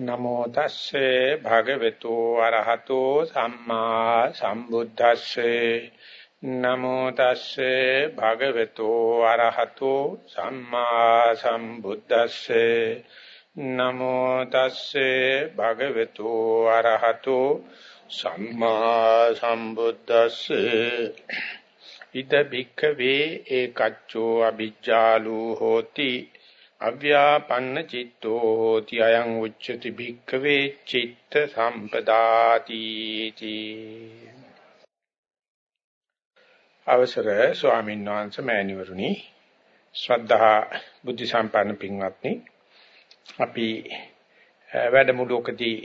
නමෝ තස්සේ භගවතු අරහතෝ සම්මා සම්බුද්දස්සේ. නමෝ තස්සේ භගවතු අරහතෝ සම්මා සම්බුද්දස්සේ. නමෝ තස්සේ භගවතු අරහතෝ සම්මා සම්බුද්දස්සේ. ඉද බික්ඛවේ ඒකච්චෝ අ비ජ්ජාලු හෝති. අව්‍යාපන්න චිත්තෝ හෝති අයං උච්චති භික්ඛවේ චිත්ත සම්පදාති අවසර ස්වාමීන් වහන්සේ මෑණිවරුනි ශ්‍රද්ධා බුද්ධ සම්පන්න පින්වත්නි අපි වැඩමුළුවකදී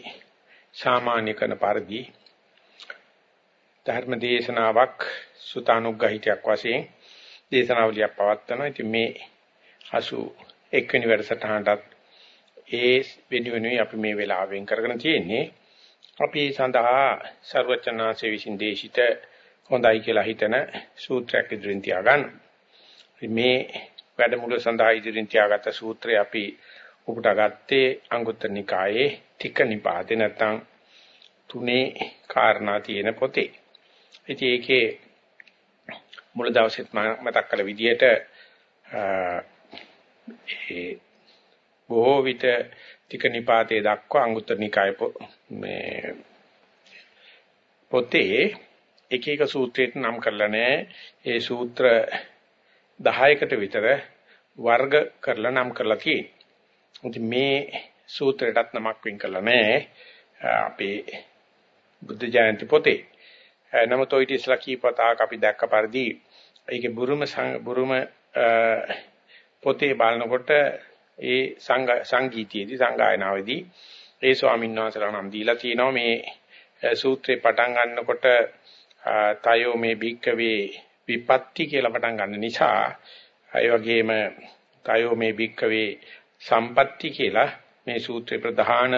සාමාන්‍ය කරන පරිදි ධර්ම දේශනාවක් සුතානුග්‍රහිතයක් වශයෙන් දේශනාවලියක් පවත්වනවා. ඉතින් මේ 80 එක්වෙනි වැඩසටහනටත් ඒ වෙනුවෙනුයි අපි මේ වෙලාවෙන් කරගෙන තියෙන්නේ. අපි සඳහා ਸਰවචනාසේ විසින් දේශිත හොඳයි කියලා හිතන සූත්‍රයක් ඉදිරින් තියාගන්න. මේ වැඩමුළු සඳහා ඉදිරින් තියාගත්ත සූත්‍රය අපි උපුටාගත්තේ අංගුත්තර නිකායේ තික නිපාතේ නැත්නම් තුනේ කාරණා තියෙන පොතේ. ඉතින් ඒකේ මුල දවසෙත් මතක් කළ විදිහට ඒ බොහෝ විට ටික නිපාතේ දක්වා අංගුත්තර නිකාය මේ පොතේ එක එක සූත්‍රයට නම් කරලා නැහැ. ඒ සූත්‍ර 10කට විතර වර්ග කරලා නම් කරලා තියෙනවා. මේ සූත්‍රයටත් නමක් වෙන් කරලා නැහැ. අපේ බුද්ධ ජයන්ති පොතේ. නමුත් ඔය ඉතිස්ලා කීපතාවක් අපි දැක්ක පරිදි ඒකේ බුරුම බුරුම පොතේ බලනකොට ඒ සංගීතයේදී සංගායනාවේදී ඒ ස්වාමීන් වහන්සේලා නම් දීලා තියෙනවා මේ සූත්‍රේ පටන් ගන්නකොට තයෝ මේ භික්කවේ විපත්ති කියලා පටන් ගන්න නිසා ඒ වගේම තයෝ මේ භික්කවේ සම්පatti කියලා මේ සූත්‍රේ ප්‍රධාන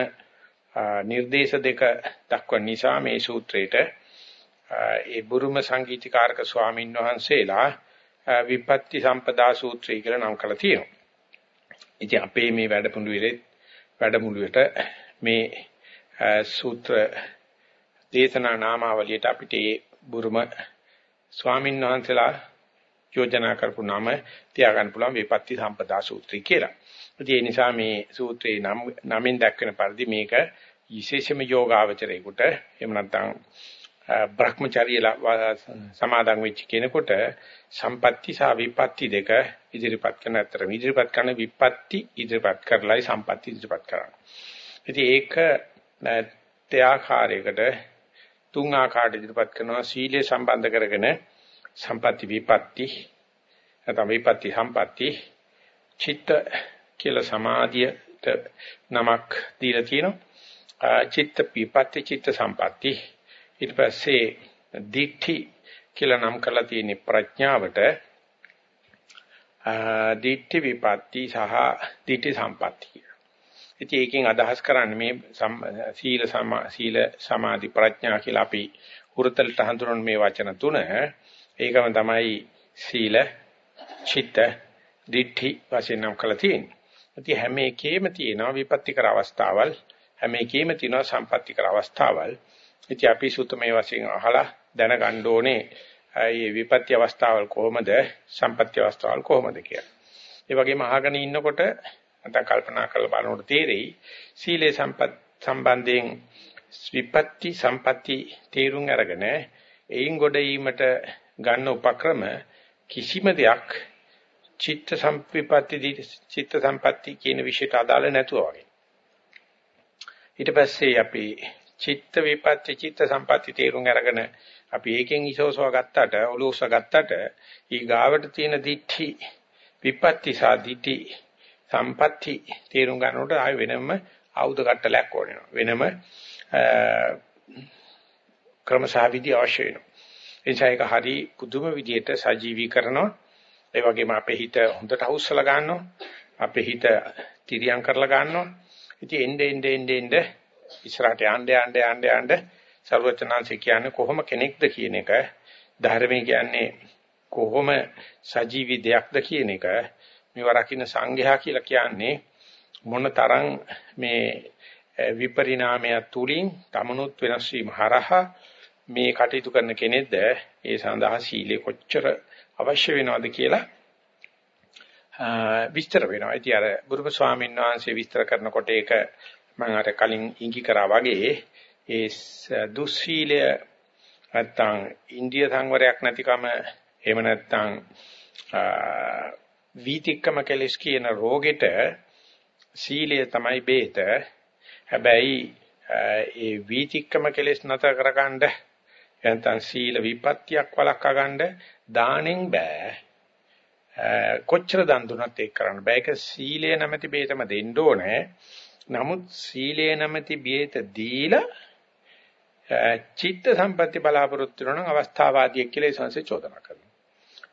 නිර්දේශ දෙක දක්වන නිසා මේ සූත්‍රේට ඒ බුරුම සංගීතකාරක ස්වාමින් වහන්සේලා විපත්ති සම්පදා සූත්‍රය කියලා නම් කරලා තියෙනවා. ඉතින් අපේ මේ වැඩමුළුවේ වැඩමුළුවට මේ සූත්‍ර දේශනා නාමාවලියට අපිට ඒ බුරුම ස්වාමීන් වහන්සේලා යෝජනා කරපු නම තියාගන්න පුළුවන් විපත්ති සම්පදා සූත්‍රය කියලා. ඉතින් ඒ නිසා මේ සූත්‍රේ නම් නමින් දක්වන පරිදි මේක විශේෂම යෝගාවචරයකට එහෙම නැත්නම් භ්‍රමචර්ය සමාදන් වෙච්ච කෙනෙකුට සම්පatti සහ විපatti දෙක ඉදිරිපත් කරන අතර ඉදිරිපත් කරන විපatti ඉදිරිපත් කරලයි සම්පatti ඉදිරිපත් කරන්නේ. ඉතින් ඒක ත්‍යාකාරයකට තුන් ආකාරයට ඉදිරිපත් කරනවා සීලය සම්බන්ධ කරගෙන සම්පatti විපatti නැත්නම් විපatti සම්පatti චිත්ත කියලා සමාධියට නමක් දීලා තියෙනවා. චිත්ත විපatti චිත්ත සම්පatti ඊට පස්සේ දිඨි කියලා නම් කරලා තියෙන ප්‍රඥාවට දිඨි විපatti සහ දිඨි සම්පatti. ඉතින් ඒකෙන් අදහස් කරන්නේ මේ සීල සීල සමාධි ප්‍රඥා කියලා අපි හුරතලට හඳුනන මේ වචන තුන ඒකම තමයි සීල චිත්ත දිඨි වශයෙන් නම් කරලා තියෙන්නේ. ඉතින් හැම එකේම තියෙනවා විපත්තිකර අවස්ථාවල් හැම එකේම තියෙනවා සම්පත්තිකර අවස්ථාවල්. ඉතින් අපි සූත්‍රමය වශයෙන් අහලා දැනගන්න ඕනේ මේ විපත්‍ය අවස්ථාවල් කොහොමද සම්පත්‍ය අවස්ථාවල් කොහොමද කියලා. ඒ වගේම අහගෙන ඉන්නකොට නැත්නම් කල්පනා කරලා බලනකොට තේරෙයි සීලේ සම්පත් සම්බන්ධයෙන් විපත්ති සම්පatti තේරුම් අරගෙන එයින් ගොඩීමට ගන්න උපක්‍රම කිසිම දෙයක් චිත්ත සම්පatti චිත්ත සම්පatti කියන විෂයට අදාළ නැතුව වගේ. ඊට පස්සේ අපි චිත්ත විපත්ති චිත්ත සම්පatti තේරුම් අරගෙන අපි ඒකෙන් ඉසෝසව ගත්තට ඔලෝස ගත්තට ඊ ගාවට තියෙන දිඨි විපත්ති සා දිඨි සම්පatti තේරුම් ගන්නකොට ආය වෙනම ආයුධ කට්ටලයක් ඕන වෙනම ක්‍රමසහවිදි අවශ්‍ය වෙනවා. එනිසා ඒක හරි පුදුම විදියට සජීවී කරනවා. ඒ වගේම අපේ හිත හොඳට අවුස්සලා ගන්නවා. අපේ හිත තිරියම් කරලා ගන්නවා. ඉතින් එnde ende ende ende ඉස්සරහට යන්න යන්න යන්න යන්න. ਸਰවචනාංශය කියන්නේ කොහොම කෙනෙක්ද කියන එක. ධර්මයේ කියන්නේ කොහොම සජීවී දෙයක්ද කියන එක. මේව රකින්න සංඝයා කියලා කියන්නේ මොන තරම් මේ විපරිණාමය තුලින් තමනුත් වෙනස් වීම හරහා මේ කටයුතු කරන කෙනෙක්ද? ඒ සඳහා සීලය කොච්චර අවශ්‍ය වෙනවද කියලා විස්තර වෙනවා. ඉතින් අර බුදුම ස්වාමීන් වහන්සේ විස්තර කරනකොට ඒක මම අර කලින් ඉඟි කරා වගේ ඒ දුස්සීලය නැත්තම් ඉන්දිය සංවරයක් නැතිකම එහෙම නැත්තම් වීතික්කම කෙලස් කියන රෝගෙට සීලය තමයි බේත. හැබැයි ඒ වීතික්කම කෙලස් නැතර කරගන්න නැත්තම් සීල විපත්‍යක් වළක්වා ගන්න දාණයෙන් බෑ. කොච්චර දන් දුනත් ඒක කරන්න බෑ. ඒක සීලය නැමැති බේතම දෙන්න ඕනේ. නමුත් සීලය නැමැති බේත දීලා චිත්ත සම්පatti බලාපොරොත්තු වෙන අවස්ථාවාදී කියලා ඒ සංසේ චෝදනා කරනවා.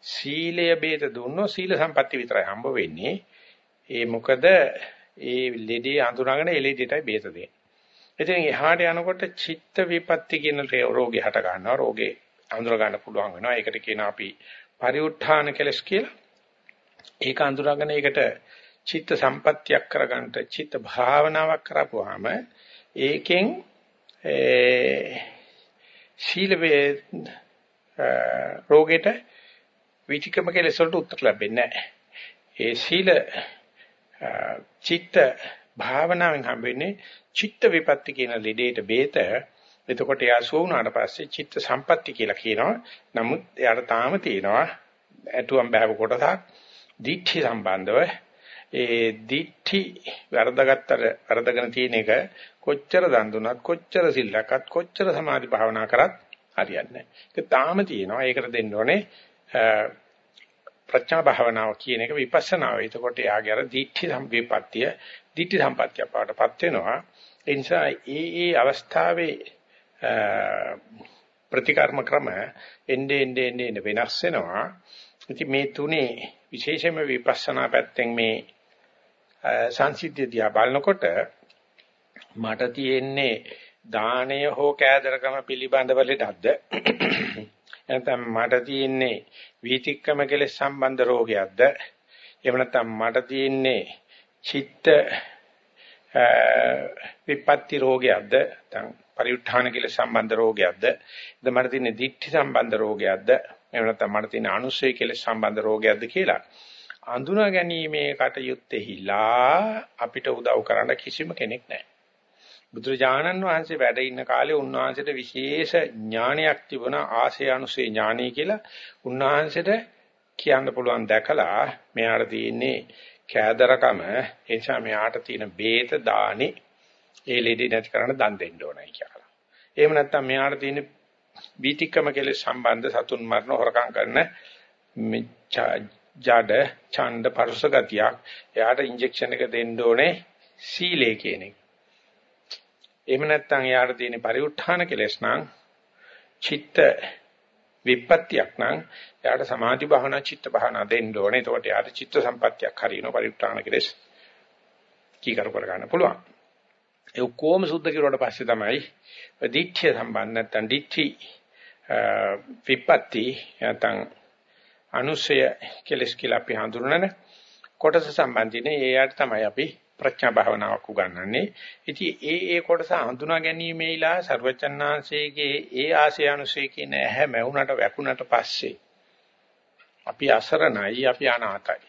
සීලය බේත දුන්නොත් සීල සම්පatti විතරයි හම්බ වෙන්නේ. ඒ මොකද ඒ ලෙඩේ අඳුනගෙන ඒ ලෙඩේටයි බේත දෙන්නේ. ඉතින් එහාට යනකොට චිත්ත විපatti කියන රෝගේ හට ගන්නවා. රෝගේ අඳුර ගන්න පුළුවන් වෙනවා. ඒකට කියනවා අපි පරිඋත්ථාන කෙලස් කියලා. ඒක අඳුරගෙන ඒකට චිත්ත සම්පත්තියක් කරගන්න චිත්ත භාවනාවක් කරපුවාම ඒකෙන් ශීල වේ රෝගෙට විචිකම කෙලෙස් වලට උත්තර ලැබෙන්නේ නැහැ. ඒ ශීල චිත්ත භාවනාවෙන් හම්බෙන්නේ චිත්ත විපatti කියන ලෙඩේට බේත. එතකොට එයා සුව වුණාට පස්සේ චිත්ත සම්පatti කියලා කියනවා. නමුත් එයාට තාම තියෙනවා ඇතුම් බෑව කොටසක් දිඨි සම්බන්ධව ඒ දිඨි වරදගත්තට වරදගෙන තියෙන එක කොච්චර දන් දුනත් කොච්චර සිල්ලක්වත් කොච්චර සමාධි භාවනා කරත් හරියන්නේ නැහැ. ඒක තාම තියෙනවා. ඒකට දෙන්න ඕනේ ප්‍රඥා භාවනාව කියන එක විපස්සනාව. එතකොට යාගේ අර දිඨි සම්විපත්තිය, දිඨි සම්පත්තිය පාටපත් වෙනවා. ඒ නිසා ඒ ඒ අවස්ථාවේ ප්‍රතිකර්ම ක්‍රම එnde ende ende වෙනස් වෙනවා. ඉතින් මේ තුනේ විශේෂයෙන්ම විපස්සනා පැත්තෙන් මේ සංසිද්ධිය දිහා බලනකොට මට තියෙන්නේ දාණය හෝ කෑදරකම පිළිබඳව ලෙඩක්ද නැත්නම් මට තියෙන්නේ වීතික්කම කෙලෙස් සම්බන්ධ රෝගයක්ද? එහෙම නැත්නම් මට තියෙන්නේ චිත්ත විපත්ති රෝගයක්ද? නැත්නම් පරිඋත්ථාන කෙලෙස් සම්බන්ධ රෝගයක්ද? එද මට තියෙන්නේ දික්ටි සම්බන්ධ රෝගයක්ද? එහෙම නැත්නම් මට තියෙන අනුස්සය කෙලෙස් සම්බන්ධ රෝගයක්ද කියලා. අඳුනා ගැනීමේ කටයුත්තේහිලා අපිට උදව් කරන්න කිසිම කෙනෙක් නැහැ. බුදුරජාණන් වහන්සේ වැඩ ඉන්න කාලේ උන්වහන්සේට විශේෂ ඥානයක් තිබුණා ආශය අනුසේ ඥානය කියලා. උන්වහන්සේට කියන්න පුළුවන් දැකලා මෙයාට තියෙන්නේ කෑදරකම ඒ නිසා මෙයාට තියෙන බේත දානි ඒ ලෙඩේ නැති කරන්න දන් දෙන්න ඕනයි කියලා. එහෙම නැත්නම් මෙයාට තියෙන බීතික්කම කෙලෙස් සම්බන්ධ සතුන් මරණ හොරකම් කරන ජඩ ඡණ්ඩ පරුස ගතියක් එයාට ඉන්ජෙක්ෂන් එක දෙන්න ඕනේ සීලේ කියන එක. එහෙම නැත්නම් එයාට තියෙන පරිඋත්ථාන කෙලෙස් නම් චිත්ත විපත්‍යක් නම් එයාට සමාධි භාවනා චිත්ත භාවනා දෙන්න ඕනේ. එතකොට එයාට චිත්ත සම්පත්‍යක් හරියනවා පරිඋත්ථාන කෙලෙස් කීකරු කර ගන්න පුළුවන්. ඒ ඔක්කොම සුද්ධ කිරුවට පස්සේ තමයි දිඨ්‍ය සම්බන්ධ නැත්නම් දිඨි විපත්‍ති නැත්නම් අනුසය කෙලස් කියලා අපි හඳුනන කොටස සම්බන්ධින ඒයට තමයි අපි ප්‍රඥා භාවනාවක් උගන්වන්නේ. ඉතින් ඒ ඒ කොටස හඳුනා ගැනීමේලා ਸਰවචන්නාංශයේගේ ඒ ආශය අනුසය කියන ඇහැ මැවුනට වැකුණට පස්සේ අපි අසරණයි අපි අනාතයි.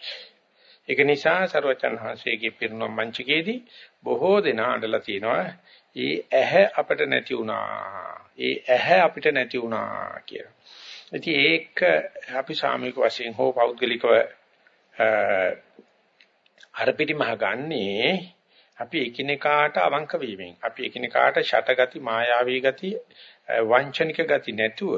ඒක නිසා ਸਰවචන්හන්සේගේ පිරිනම් මංචකයේදී බොහෝ දෙනා අඬලා තිනවා ඒ ඇහැ අපිට නැති වුණා. ඒ ඇහැ අපිට නැති වුණා කියලා. ඉතින් ඒක අපි සාමූහික වශයෙන් හෝ පෞද්ගලිකව අර පිටිමහ ගන්නේ අපි එකිනෙකාට අවංක වීමෙන්. අපි එකිනෙකාට ෂටගති මායාවී ගති වංචනික ගති නැතුව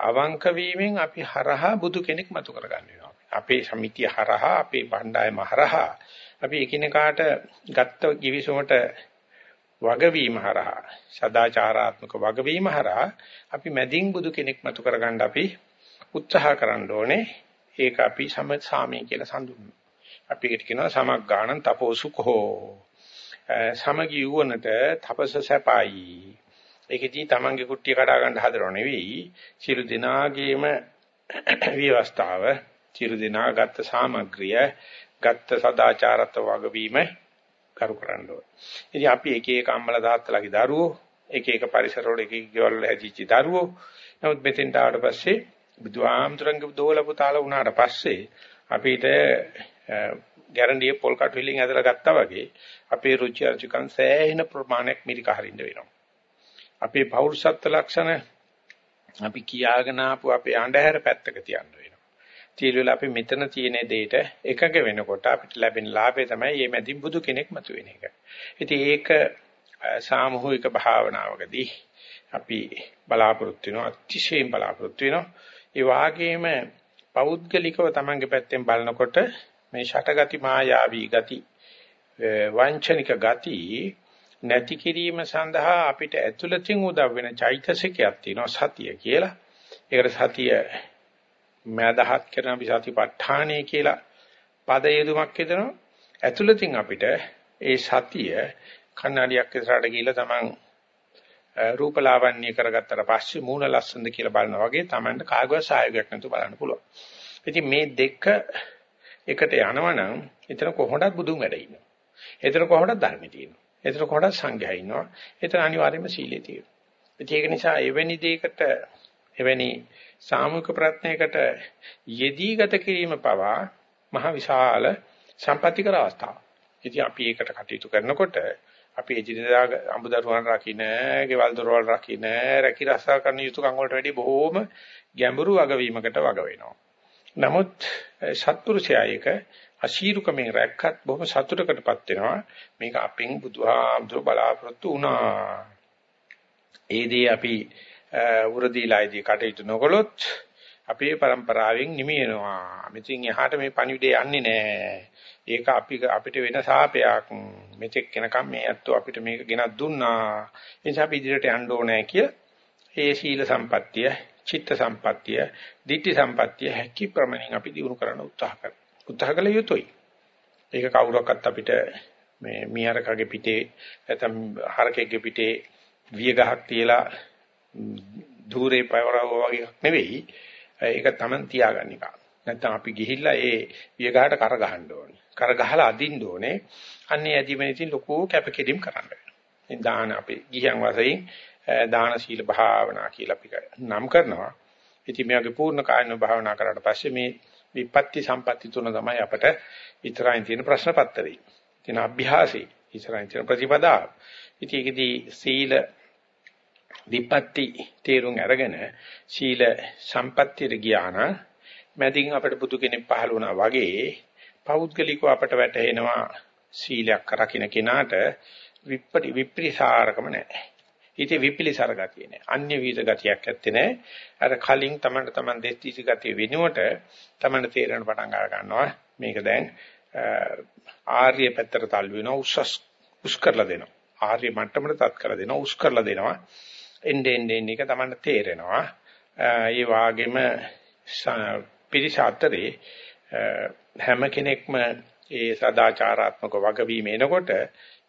අවංක වීමෙන් අපි හරහා බුදු කෙනෙක් මතු කරගන්න වෙනවා. අපේ සමිතිය හරහා අපේ බණ්ඩායම හරහා අපි එකිනෙකාට ගත්ත givisumට වගවීම හරහා සදාචාරාත්මක වගවීම හරහා අපි මැදින් බුදු කෙනෙක් මතු කරගන්න අපි උත්සාහ කරන්න ඕනේ. ඒක අපි සම සාමී කියලා සඳුන්වනවා අපි ඒකට කියනවා සමග්ගාණං තපෝසුඛෝ සමගි යුවනට තපස සැපයි. ඒකදී තමන්ගේ කුට්ටිය කඩා ගන්න හදනව නෙවෙයි. සියලු දිනාගේම විවස්ථාව සියලු දිනා ගත්ත සාමග්‍රිය ගත්ත සදාචාරත්ව වගවීම කරු කරන්න ඕන. ඉතින් අපි එක එක අම්මලා තාත්තලාගේ දරුවෝ එක එක පරිසරවල එක එක ගෙවල් හැදිච්ච දරුවෝ නමුත් මෙතෙන්ට ආවට පස්සේ බුදුආමතුරුන්ගේ දෝල පුතාලා වුණාට පස්සේ අපිට ගැරන්ඩිය පොල් කට් විලින් ඇදලා ගත්තා වගේ අපේ රුචි අරුචිකන් සෑහෙන ප්‍රමාණයක් මිරික හරින්න වෙනවා. අපේ පෞරුෂත්ව ලක්ෂණ අපි කියාගෙන ආපු අපේ අඳුර පැත්තක තියන්න වෙනවා. තීරුවල අපි මෙතන තියෙන දෙයට එකඟ වෙනකොට අපිට ලැබෙන ලාභය තමයි මේ මැදින් බුදු කෙනෙක් මතුවෙන එක. ඉතින් ඒක සාමූහික භාවනාවකදී අපි බලාපොරොත්තු වෙනවා අතිශයින් බලාපොරොත්තු වෙනවා. ඒ වාගේම පෞද්ගලිකව තමන්ගේ පැත්තෙන් බලනකොට මේ ෂටගති මායාවී ගති වංචනික ගති නැති කිරීම සඳහා අපිට ඇතුළතින් උදව් වෙන චෛතසිකයක් තියෙනවා සතිය කියලා. ඒකට සතිය මදහත් කරන අපි සතිපට්ඨානය කියලා පද යෙදුමක් හදනවා. ඇතුළතින් අපිට ඒ සතිය කන්නඩියක් ඉස්සරහට ගිහිල්ලා තමන් රූපලාවන්‍ය කරගත්තට පස්සේ මූණ ලස්සනද කියලා බලනවා වගේ තමන්ට කාගවත් සහයෝගයක් නැතුව බලන්න පුළුවන්. ඉතින් මේ දෙක එකට යනවනම් එතන කොහොමදත් බුදුන් වැඩ ඉන්නවා. එතන කොහොමදත් ධර්මයේ තියෙනවා. එතන කොහොමදත් සංඝයා ඉන්නවා. එතන අනිවාර්යයෙන්ම සීලයේ තියෙනවා. ඒක නිසා එවැනි දෙයකට එවැනි සාමූහික ප්‍රඥයකට යෙදී ගත කිරීම පවා මහ විශාල සම්පත්‍තිකර අවස්ථාවක්. ඉතින් අපි ඒකට කටයුතු කරනකොට අපි එදිනදා අඹදරුවන් රකින්න, ගෙවල් දොරවල් රකින්න, රැකී රක්ෂා කරන යුතුයකම් වලට වැඩි බොහෝම ගැඹුරු වගවීමකට වග වෙනවා. නමුත් සත්පුරුෂයා එක අශීරුකමෙන් රැක්කත් බොහොම සතුටකටපත් වෙනවා. මේක අපෙන් බුදුහාමුදුර බලාපොරොත්තු වුණා. ඒ දේ අපි උරදීලායිදී කටයුතු නොකළොත් අපේ પરම්පරාවෙන් නිමිනවා. මෙතින් එහාට මේ පණිවිඩය යන්නේ නැහැ. ඒක අපි අපිට වෙන සාපයක්. මෙතෙක් වෙනකම් මේ ඇත්තෝ අපිට මේක ගෙනත් දුන්නා. ඒ නිසා අපි ඉදිරියට යන්න ඕනේ කියලා ඒ සීල සම්පත්තිය චිත්ත සම්පත්තිය, ditthi සම්පත්තිය හැකි ප්‍රමණින් අපි දිනු කරන්න උත්සාහ කරනවා. උත්සාහ කළ යුතුයි. ඒක කවුරක්වත් අපිට මේ මියරකගේ පිටේ නැත්නම් හරකෙක්ගේ පිටේ විය ගහක් තියලා ධූරේ පවරව වගේ එකක් නෙවෙයි. ඒක Taman තියාගන්න එක. නැත්නම් අපි ගිහිල්ලා ඒ විය ගහට කර ගහන්න ඕනේ. කර ගහලා අදින්න ඕනේ. අන්නේ ඇදීමෙන් ඉතින් ලොකු කැපකිරීම කරන්න වෙනවා. දාන අපේ ගියන් වශයෙන් දාන සීල භාවනා කියලා අපි නම් කරනවා. ඉතින් මේකේ පූර්ණ කායන භාවනා කරාට පස්සේ මේ විපත්ති සම්පatti තුන තමයි අපට ඉතරයින් තියෙන ප්‍රශ්න පත්‍රය. තියෙන අභ්‍යාසي ඉතරයින් තියෙන ප්‍රතිපදා. ඉතින් ඒකදී සීල විපත්ති තේරුම් අරගෙන සීල සම්පත්තියට ගියා නම් මැදින් අපිට බුදු කෙනෙක් පහළ වුණා වගේ පෞද්ගලිකව අපට වැටහෙනවා සීලයක් රකින්න කෙනාට විප්පටි විප්‍රිසාරකම නැහැ. ඊට විපිලිසර ගතිය නෑ. අන්‍ය විද ගතියක් ඇත්තේ නෑ. අර කලින් තමන්ට තමන් දෙස්තිසි ගතිය වෙනුවට තමන්ට තේරෙන පටන් ගන්න ගන්නවා. මේක දැන් ආර්ය පැත්තට තල්ලු වෙනවා උස්සස් උස් කරලා දෙනවා. ආර්ය මට්ටමට තත් කරලා දෙනවා උස් කරලා දෙනවා. එන්නේ එන්නේ එක තමන්ට තේරෙනවා. ඒ වාගේම පිරිස අතරේ හැම කෙනෙක්ම ඒ සදාචාරාත්මක වගවීම එනකොට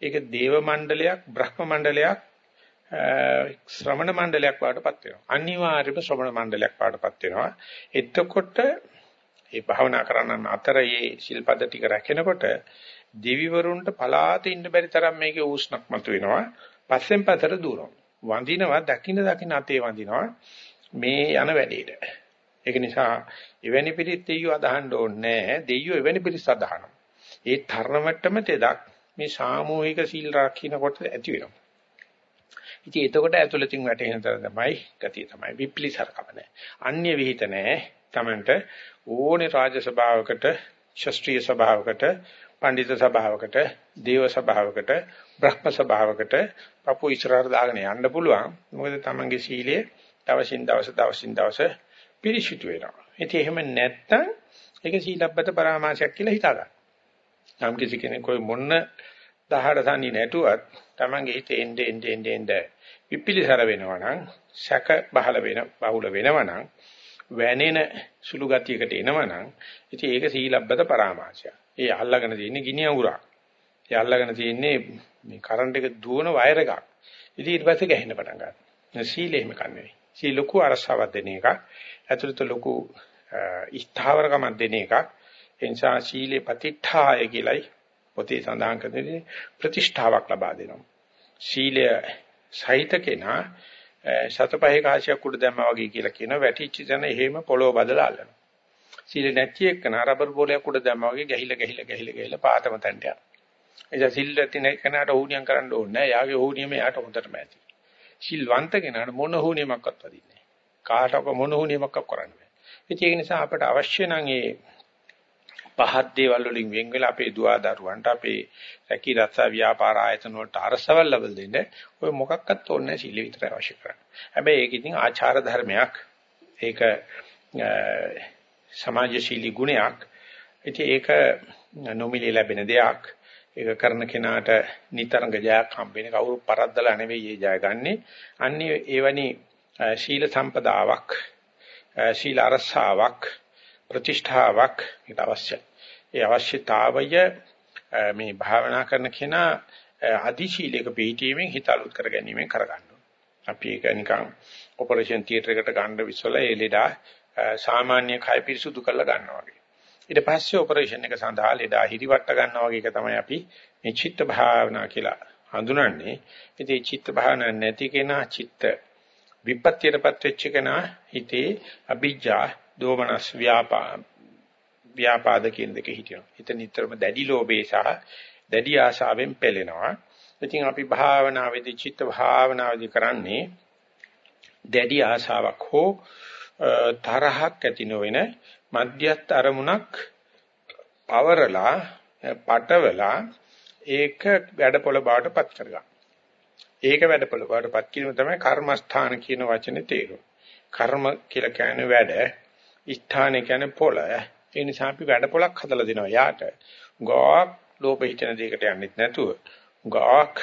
ඒක දේව මණ්ඩලයක් බ්‍රහ්ම මණ්ඩලයක් ශ්‍රමණ මණ්ඩලයක් වාටපත් වෙනවා. අනිවාර්යයෙන්ම ශ්‍රමණ මණ්ඩලයක් වාටපත් වෙනවා. එතකොට මේ භාවනා කරන අතර මේ ශිල්පද ටික රැකෙනකොට දෙවිවරුන්ට පලාත ඉන්න බැරි තරම් මේකේ උෂ්ණක් මතුවෙනවා. පස්සෙන් පතර දුරනවා. වඳිනවා දකින්න දකින්න අතේ වඳිනවා. මේ යන වැඩේට. ඒක නිසා එවැනි පිළිත් දෙයියෝ අදහන්න ඕනේ නැහැ. දෙයියෝ එවැනි පිළිස් අදහනවා. ඒ තරමටම තෙදක් මේ සාමූහික සීල් රකින්නකොට ඇති වෙනවා. ඉතින් එතකොට ඇතුළතින් වැටෙන තර තමයි ගතිය තමයි විප්ලිසරකම නැහැ. අන්‍ය විಹಿತ නැහැ. Tamanට ඕනේ රාජ ස්වභාවකට, ශාස්ත්‍රීය ස්වභාවකට, පඬිත ස්වභාවකට, දේව ස්වභාවකට, බ්‍රහ්ම ස්වභාවකට පපු ඉස්සරහට දාගෙන යන්න පුළුවන්. මොකද Tamanගේ සීලය දවසින් දවස දවසින් දවස පිරිසිදු වෙනවා. ඉතින් එහෙම නැත්තම් ඒක සීලබ්බත පරාමාසයක් කියලා හිතා ගන්න. නම් කිසි කෙනෙක් કોઈ මොන්න 18 තනි නැටුවත් Tamange හිතේ එnde ende ende ende විපිලිසර වෙනවා නම් සැක බහල වෙන බහුල වෙනවා නම් වැනෙන සුළු ගතියකට එනවා නම් ඉතින් ඒක සීලබ්බත පරාමාසය. ඒ අල්ලගෙන තියෙන්නේ ගිනි අඟුරක්. ඒ අල්ලගෙන තියෙන්නේ මේ කරන්ට් එක දුවන වයර් එකක්. ඉතින් ඊට පස්සේ ගැහෙන්න පටන් ගන්නවා. සීලෙ එහෙම කන්නේ. සීල ලොකු අරසාවක් දෙන එකක්. ඇතුළත ලොකු ස්ථාවරකමක් දෙන එකක්. ඒ නිසා සීලේ ප්‍රතිඨාය කියලයි පොතේ සඳහන් කරන්නේ ප්‍රතිෂ්ඨාවක් ලබා දෙනවා. සීලය සහිත කෙනා සතපහේ කාසියක් උඩ දැම්මා වගේ කියලා කියන වැටිච්ච තැන එහෙම පොළොව බදලා අල්ලනවා. සීල නැති එක්කන රබර් බෝලයක් උඩ දැම්මා වගේ ගැහිලා ගැහිලා ගැහිලා ගැහිලා පාතම තැන්ට යනවා. එනිසා සිල් නැති කෙනාට ඕනියම් කරන්න ඕනේ නැහැ. යාගේ ඕනියම එයාට හොඳටම ඇති. සිල්වන්ත කෙනාට මොන ඕනියමක්වත් වදින්නේ නැහැ. කාටක මොන ඕනියමක්වත් කරන්න බෑ. ඒක නිසා අපට අවශ්‍ය නම් ඒ පහත් දේවල් වලින් වෙන් වෙලා අපේ දුවා දරුවන්ට අපේ රැකී රක්ෂා ව්‍යාපාර ආයතන වලට අරසවල් ලබල් දෙන්න ඔය මොකක්වත් ඕනේ නැහැ සීල විතරයි අවශ්‍ය කරන්නේ. හැබැයි ඒක ඉතින් ආචාර ධර්මයක්. ඒක සමාජශීලී ගුණයක්. ඉතින් ඒක නොමිලේ ලැබෙන දෙයක්. ඒක කරන කෙනාට නිතරංග ජයක් හම්බෙන කවුරු පරද්දලා නෙවෙයි ඒ ජය ගන්නෙ. අන්නේ එවැනි ශීල සම්පදාවක් ශීල අරසාවක් ප්‍රතිෂ්ඨාවක් ඊට අවශ්‍යයි. ඒ අවශ්‍යතාවය මේ භාවනා කරන කෙනා අධිශීලයක පිළිටීමෙන් හිත අලුත් කර ගැනීමෙන් කරගන්න අපි ඒක නිකන් ඔපරේෂන් තියටර් එකට ගන්න විශ්වල ඒ ලෙඩා සාමාන්‍ය කය පිරිසුදු කරලා ගන්නවා වගේ. ඊට පස්සේ ඔපරේෂන් එක සඳහා ලෙඩා හිරිවට ගන්නවා වගේ එක තමයි අපි මේ චිත්ත භාවනා කියලා හඳුනන්නේ. ඉතින් චිත්ත භාවනා නැති කෙනා චිත්ත විපත්‍යයටපත් වෙච්ච කෙනා හිතේ අභිජ්ජා දෝමනස් ව්‍යාපා ව්‍යාපාද කියන දෙක හිටිනවා. හිත නිතරම දැඩි ලෝභේ සහ දැඩි ආශාවෙන් පෙළෙනවා. ඉතින් අපි භාවනාවේදී චිත්ත භාවනාවේදී කරන්නේ දැඩි ආශාවක් හෝ තරහක් ඇති නොවන මධ්‍යස්ථ අරමුණක් පවරලා පටවලා ඒක වැඩපොළ බවට පත් කරගන්න. ඒක වැඩපොළ බවට පත් කිරීම තමයි කර්මස්ථාන කියන වචනේ තේරුම. කර්ම කියලා කියන්නේ වැඩ, ස්ථාන කියන්නේ පොළ. ඒ නිසා අපි වැඩපොළක් හදලා දෙනවා යාට. ගාක් ලෝභ හිතන දෙයකට යන්නෙත් නැතුව, ගාක්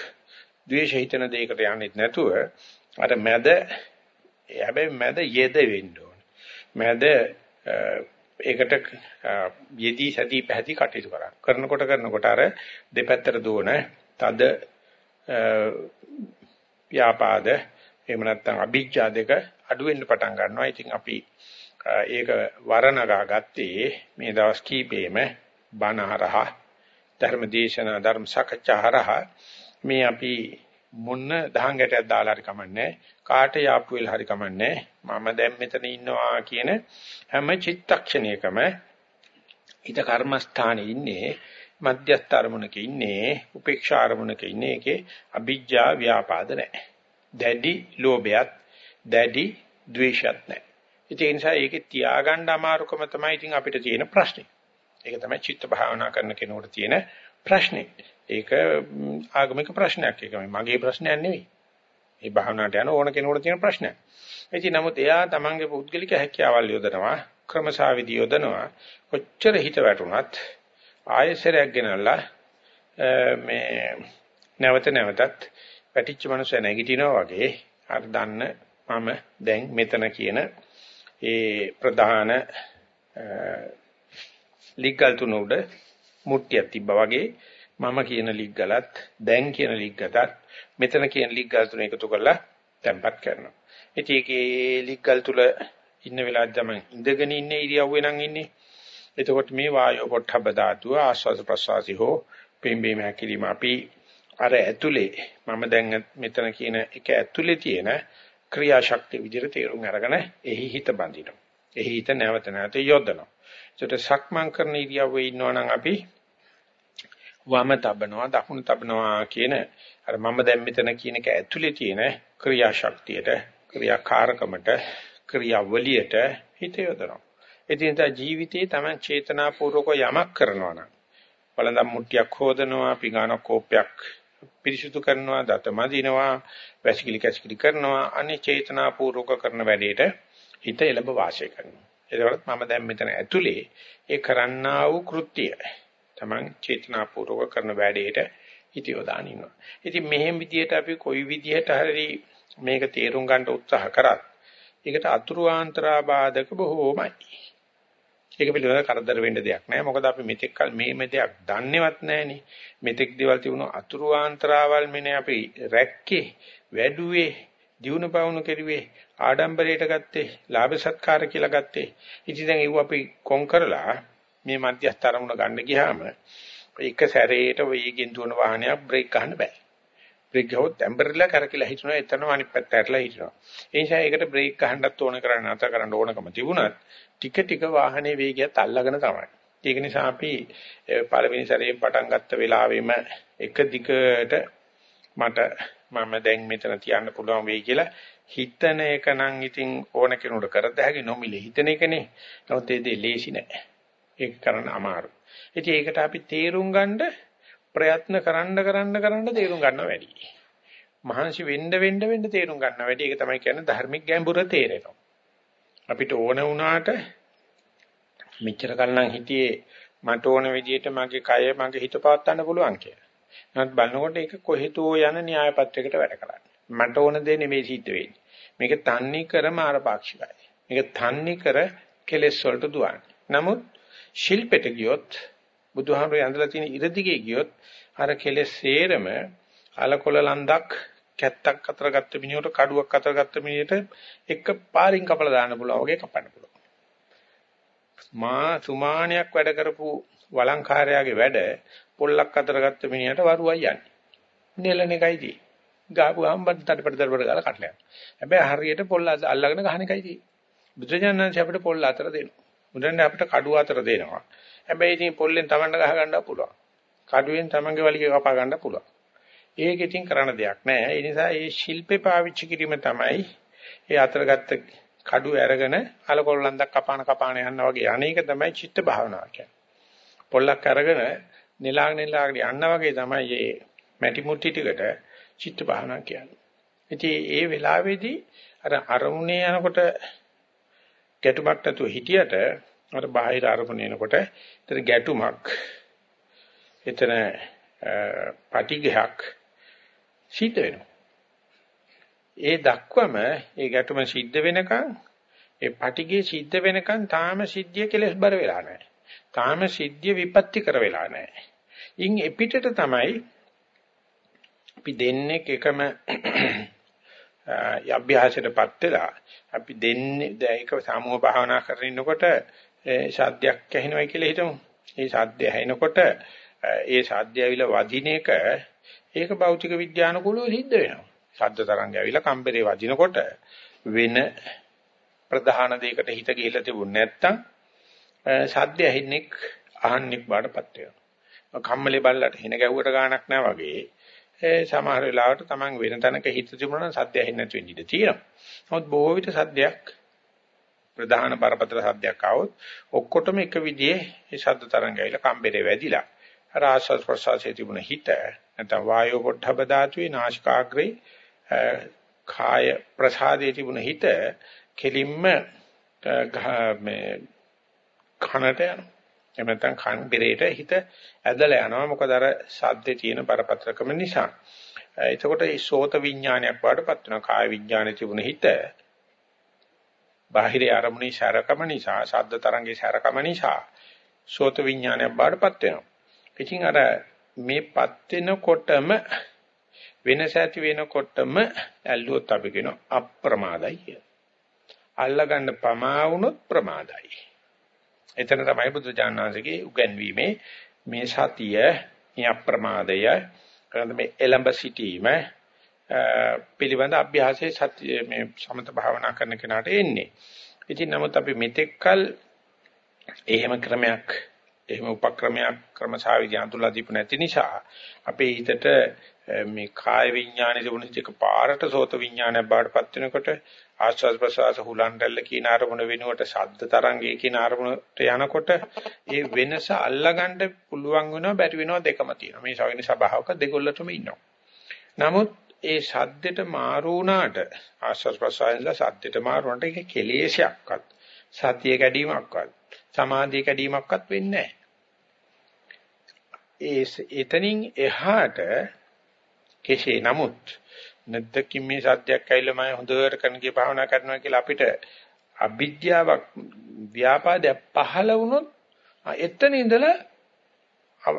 ද්වේෂ හිතන දෙයකට යන්නෙත් නැතුව අර මැද හැබැයි මැද යෙද වෙන්න ඕනේ. මැද ඒකට යෙදී සැදී පැහැදී කටයුතු කරා. කරනකොට කරනකොට අර දෙපැත්තට දුවන තද ව්‍යාපාද එහෙම නැත්නම් අභිජ්ජා දෙක අඩු වෙන්න පටන් ගන්නවා. ඉතින් අපි ඒක වරණගා ගත්තේ මේ දවස් කීපෙම බණහරහ ධර්ම දේශනා ධර්ම සාකච්ඡා හරහා මේ අපි මොන්න දහංගටයක් දාලා හරි කමන්නේ කාට යාප්පු වෙලා හරි කමන්නේ මම දැන් මෙතන ඉන්නවා කියන හැම චිත්තක්ෂණයකම හිත කර්මස්ථානයේ ඉන්නේ මධ්‍යස්ථ අරමුණක ඉන්නේ උපේක්ෂා අරමුණක ඉන්නේ ඒකේ අභිජ්ජා ව්‍යාපාද නැහැ. දැඩි ලෝභයත් දැඩි ද්වේෂයත් නැහැ. ඒ නිසා ඒකේ තියාගන්න අමාරුකම තමයි ඉතින් අපිට තියෙන ප්‍රශ්නේ. ඒක තමයි චිත්ත භාවනා කරන කෙනෙකුට තියෙන ප්‍රශ්නේ. ඒක ආගමික ප්‍රශ්නයක්. ඒක මගේ ප්‍රශ්නයක් නෙවෙයි. මේ භාවනාවට යන ඕන කෙනෙකුට තියෙන ප්‍රශ්නයක්. ඉතින් නමුත් එයා තමන්ගේ පුද්ගලික හැකියාවල් යොදනවා ක්‍රමසාවිදි යොදනවා. කොච්චර හිත වැටුණත් ආයසරයක් ගෙනල්ලා මේ නැවත නැවතත් පැටිච්ච මනුස්සය නැගිටිනවා වගේ අර දන්න මම දැන් මෙතන කියන ඒ ප්‍රධාන ලිග්ගල් තුන උඩ මුට්ටියක් තිබ්බා වගේ මම කියන ලිග්ගලත් දැන් කියන ලිග්ගතත් මෙතන කියන ලිග්ගල් තුන එකතු කරලා තැම්පත් කරනවා. ඉතින් ඒකේ ලිග්ගල් තුල ඉන්න වෙලාවට තමයි ඉඳගෙන ඉන්නේ ඉරියව්වේ නම් ඉන්නේ. එතකොට මේ වායෝ පොට්ටබ්බ ධාතුව ආස්වාද ප්‍රසවාසි හෝ පිම්බීම හැකිලිම අපි අර ඇතුලේ මම දැන් මෙතන කියන එක ඇතුලේ තියෙන ක්‍රියාශක්තිය විදිහට තේරුම් අරගෙන එහි හිත බඳිනවා. එහි හිත නැවත නැවත යොදනවා. ඒකට සක්මන් කරන ඉරියව්වේ ඉන්නවා නම් අපි වම තබනවා දකුණු තබනවා කියන අර මම දැන් මෙතන කියන එක ඇතුලේ තියෙන ක්‍රියාශක්තියට ක්‍රියාකාරකමට ක්‍රියාවලියට හිත යොදනවා. එදිනදා ජීවිතයේ Taman චේතනාපූර්වක යමක් කරනවා නම් වළඳම් මුට්ටියක් හොදනවා, පිගානක් කෝප්පයක් පිරිසිදු කරනවා, දත මදිනවා, වැසිකිලි කැසිකිලි කරනවා, අනේ චේතනාපූර්වක කරන වැඩේට හිත එළඹ වාසය කරනවා. ඒකවත් මම දැන් මෙතන ඇතුලේ ඒ කරන්නා වූ කෘත්‍යය Taman චේතනාපූර්වක කරන වැඩේට හිත යොදාන ඉන්නවා. ඉතින් මෙහෙම විදියට අපි කොයි විදියට හරි මේක තේරුම් ගන්න උත්සාහ කරත් ඒකට අතුරු ආන්තරා බාධක බොහෝමයි. ඒක පිළිබඳව කරදර වෙන්න දෙයක් නැහැ. මොකද අපි මෙතෙක් කල මේ මේ දෙයක් දන්නේවත් නැහනේ. මෙතෙක් දේවල් තිබුණු අතුරු ආන්තරාවල් මෙනේ අපි රැක්කේ, වැඩුවේ, දිනු පවුණු කෙරුවේ, ආඩම්බරයට ගත්තේ, ලාභ සත්කාර කියලා ගත්තේ. ඉතින් දැන් ඒව අපි කොන් කරලා මේ මධ්‍යස්ථ අරමුණ ගන්න ගියාම එක සැරේට වේගෙන් දුවන වාහනයක් බ්‍රේක් ගන්න බෑ. බ්‍රේක් ගහුවොත් ටෙම්පරරිලා කරකිලා හිටිනවා එතනම අනිත් පැත්ත ඇරලා හිටිනවා. ඒ නිසා ඒකට බ්‍රේක් ගහන්නත් ඕන කරන්නේ නැත කරන්න ඕනකම තිබුණත් ටික ටික වාහනේ වේගයත් අල්ලගෙන තමයි. ඒක නිසා අපි පළවෙනි සැරේ පටන් ගත්ත වෙලාවෙම එක දිගට මට මම දැන් මෙතන තියන්න පුළුවන් වෙයි කියලා හිතන එක නම් ඉතින් ඕන කෙනෙකුට කරත හැකි නොමිලේ හිතන එකනේ. නමුත් ඒ දෙය ලේසි නෑ. ඒක කරන්න අමාරුයි. ඉතින් ඒකට අපි තේරුම් ගන්න ප්‍රයත්න කරන්න කරන්න කරන්න තේරුම් ගන්නවා වැඩි. මහන්සි වෙන්න වෙන්න වෙන්න තේරුම් ගන්නවා වැඩි. ඒක තමයි කියන්නේ ධර්මික ගැඹුර තේරෙනවා. අපිට ඕන වුණාට මෙච්චර කල් නම් හිටියේ මට ඕන විදිහට මගේ කය මගේ හිත පවත්වන්න පුළුවන් කියලා. නමුත් බලනකොට ඒක කොහෙතෝ යන න්‍යාය පත්‍රයකට වැඩ කරන්නේ. මට ඕන දේ නෙමෙයි සිද්ධ වෙන්නේ. මේක තන්නේ කර මාරපාක්ෂිකයි. මේක තන්නේ කර කෙලෙස් වලට දුවන්නේ. නමුත් ශිල්පෙට ගියොත් බුදුහාමුදුරේ ඇඳලා තියෙන ඉරදිගේ ගියොත් අර කෙලෙස් සේරම අලකොල ලන්දක් කැත්තක් අතර ගත්ත මිනිහට කඩුවක් අතර ගත්ත මිනිහට එක පාරින් කපලා දාන්න පුළුවන් වගේ කපන්න පුළුවන්. මා සුමානයක් වැඩ කරපු වළංකාරයාගේ වැඩ පොල්ලක් අතර ගත්ත මිනිහට වරුවයි යන්නේ. නෙලන එකයි තියෙන්නේ. ගාපු හම්බත් තඩපඩ තඩපඩ ගාලා කටලා යනවා. හැබැයි හරියට පොල්ල අල්ලගෙන ගහන එකයි තියෙන්නේ. බුදුජානනාංශ අපිට පොල්ල අතර දෙනවා. මුදන්නේ අපිට කඩුව අතර දෙනවා. හැබැයි ඉතින් පොල්ලෙන් Tamanne ගහ ගන්න පුළුවන්. කඩුවෙන් Tamanගේ වලිගය කපා ගන්න පුළුවන්. ඒක ඉතින් කරන්න දෙයක් නෑ. ඒ නිසා මේ ශිල්පේ පාවිච්චි කිරීම තමයි ඒ අතරගත්ත කඩුව අරගෙන අලකොල්ලන්දක් කපාන කපාන යනවා වගේ අනේක තමයි චිත්ත භාවනාව කියන්නේ. පොල්ලක් අරගෙන නෙලාගෙන නෙලාගෙන යනවා වගේ තමයි මේ මැටි මුට්ටි ටිකට චිත්ත භාවනාව කියන්නේ. ඉතින් ඒ වෙලාවේදී අර අරමුණේ යනකොට ගැටුමක් නැතුව හිටියට අර බාහිර අරමුණ එනකොට එතන ගැටුමක් එතන පටිඝයක් සිද්ධ වෙනවා. ඒ දක්වම ඒ ගැටුම සිද්ධ වෙනකන් ඒ පටිඝය සිද්ධ වෙනකන් තාම සිද්ධිය කෙලස් බර වෙලා නැහැ. තාම සිද්ධිය විපත්ති කර වෙලා නැහැ. ඉන් එපිටට තමයි අපි දෙන්නේ එකම අභ්‍යාසයටපත් වෙලා අපි දෙන්නේ ඒක සාමූහ භාවනා කරගෙන ඉන්නකොට ශාද්දයක් ඇහෙනවයි කියලා හිතමු. ඒ ශාද්දය ඇහෙනකොට ඒ ශාද්දය ඇවිල්ලා වදින එක ඒක භෞතික විද්‍යානුකූලව සිද්ධ වෙනවා. ශබ්ද තරංගය ඇවිල්ලා කම්පරේ වදිනකොට වෙන ප්‍රධාන දෙයකට හිත ගිහිල්ලා තිබුණ නැත්තම් ශබ්ද ඇහෙන්නේ අහන්නෙක් බාටපත් වෙනවා. කම්මලේ බල්ලට හින ගැහුවට ගාණක් නැහැ වගේ ඒ සමහර වෙලාවට Taman වෙන තැනක හිත තිබුණා නම් සද්ද ඇහෙන්නේ නැතු වෙන්න ඉඩ තියෙනවා. නමුත් බොහෝ විට සද්දයක් ප්‍රධාන බරපතල සද්දයක් ආවොත් ඔක්කොටම එක විදිහේ ඒ ශබ්ද තරංගය ඇවිල්ලා කම්බරේ වැදිලා අර ආස්වාද ප්‍රසආසයේ තිබුණ හිත නැත්නම් වායෝ පොට්ටබ ධාතුවේ නාසිකාග්‍රේ කාය ප්‍රසාදයේ තිබුණ හිත කෙලින්ම මේ කනට යනවා එහෙම නැත්නම් කන් බෙරේට හිත ඇදලා යනවා මොකද අර සද්දේ තියෙන බරපතලකම නිසා. එතකොට ඒ සෝත විඥානයක් වඩපත් වෙනවා කාය විඥානයේ තිබුණ හිත බාහිර අරමුණේ ශරකම නිසා ශබ්ද තරංගේ ශරකම නිසා සෝත විඥානයක් බාඩපත් වෙනවා. ඉතින් අර මේපත් වෙනකොටම වෙනස ඇති වෙනකොටම ඇල්ලුවොත් අපි කියන අප්‍රමාදයි කියලා. අල්ලගන්න පමා වුණොත් ප්‍රමාදයි. එතන තමයි බුදුජානනාංශගේ උගන්වීමේ මේ සතිය, මේ අප්‍රමාදය, මේ එලඹ සිටීම පිළිබඳ අභ්‍යාසයේ සතිය මේ සමත භාවනා කරන කෙනාට එන්නේ. ඉතින් නමුත් අපි මෙතෙක්කල් එහෙම ක්‍රමයක් එහෙම උපක්‍රමයක් ක්‍රමසාවිදි අඳුලා දීපු නැති නිසා අපේ හිතට මේ කාය විඥානයේ තිබුණ එක පාරට සෝත විඥානයක් බාටපත් වෙනකොට ආස්වාද ප්‍රසවාස හුලන්ඩල්ල කියන අරමුණ වෙනුවට ශබ්ද තරංගයේ කියන අරමුණට යනකොට ඒ වෙනස අල්ලගන්න පුළුවන් වෙනවා බැරි වෙනවා දෙකම තියෙනවා. මේ සවින සභාවක දෙකොල්ලටම ඉන්නවා. නමුත් ඒ ශබ්දෙට මාරු වුණාට ආස්වාද ප්‍රසවාසයන්ලා ශබ්දෙට මාරු වුණාට ඒක කෙලේශයක්වත් සතිය කැඩීමක්වත් සමාධිය කැඩීමක්වත් වෙන්නේ නැහැ ඒ එතනින් එහාට කෙසේ නමුත් නැද්දකින් මේ සත්‍යයක් ඇවිල්ලා මම හොඳට කණගේ භාවනා කරනවා කියලා අපිට අවිද්‍යාවක් ව්‍යාපාදයක් පහළ වුණොත් එතන ඉඳලා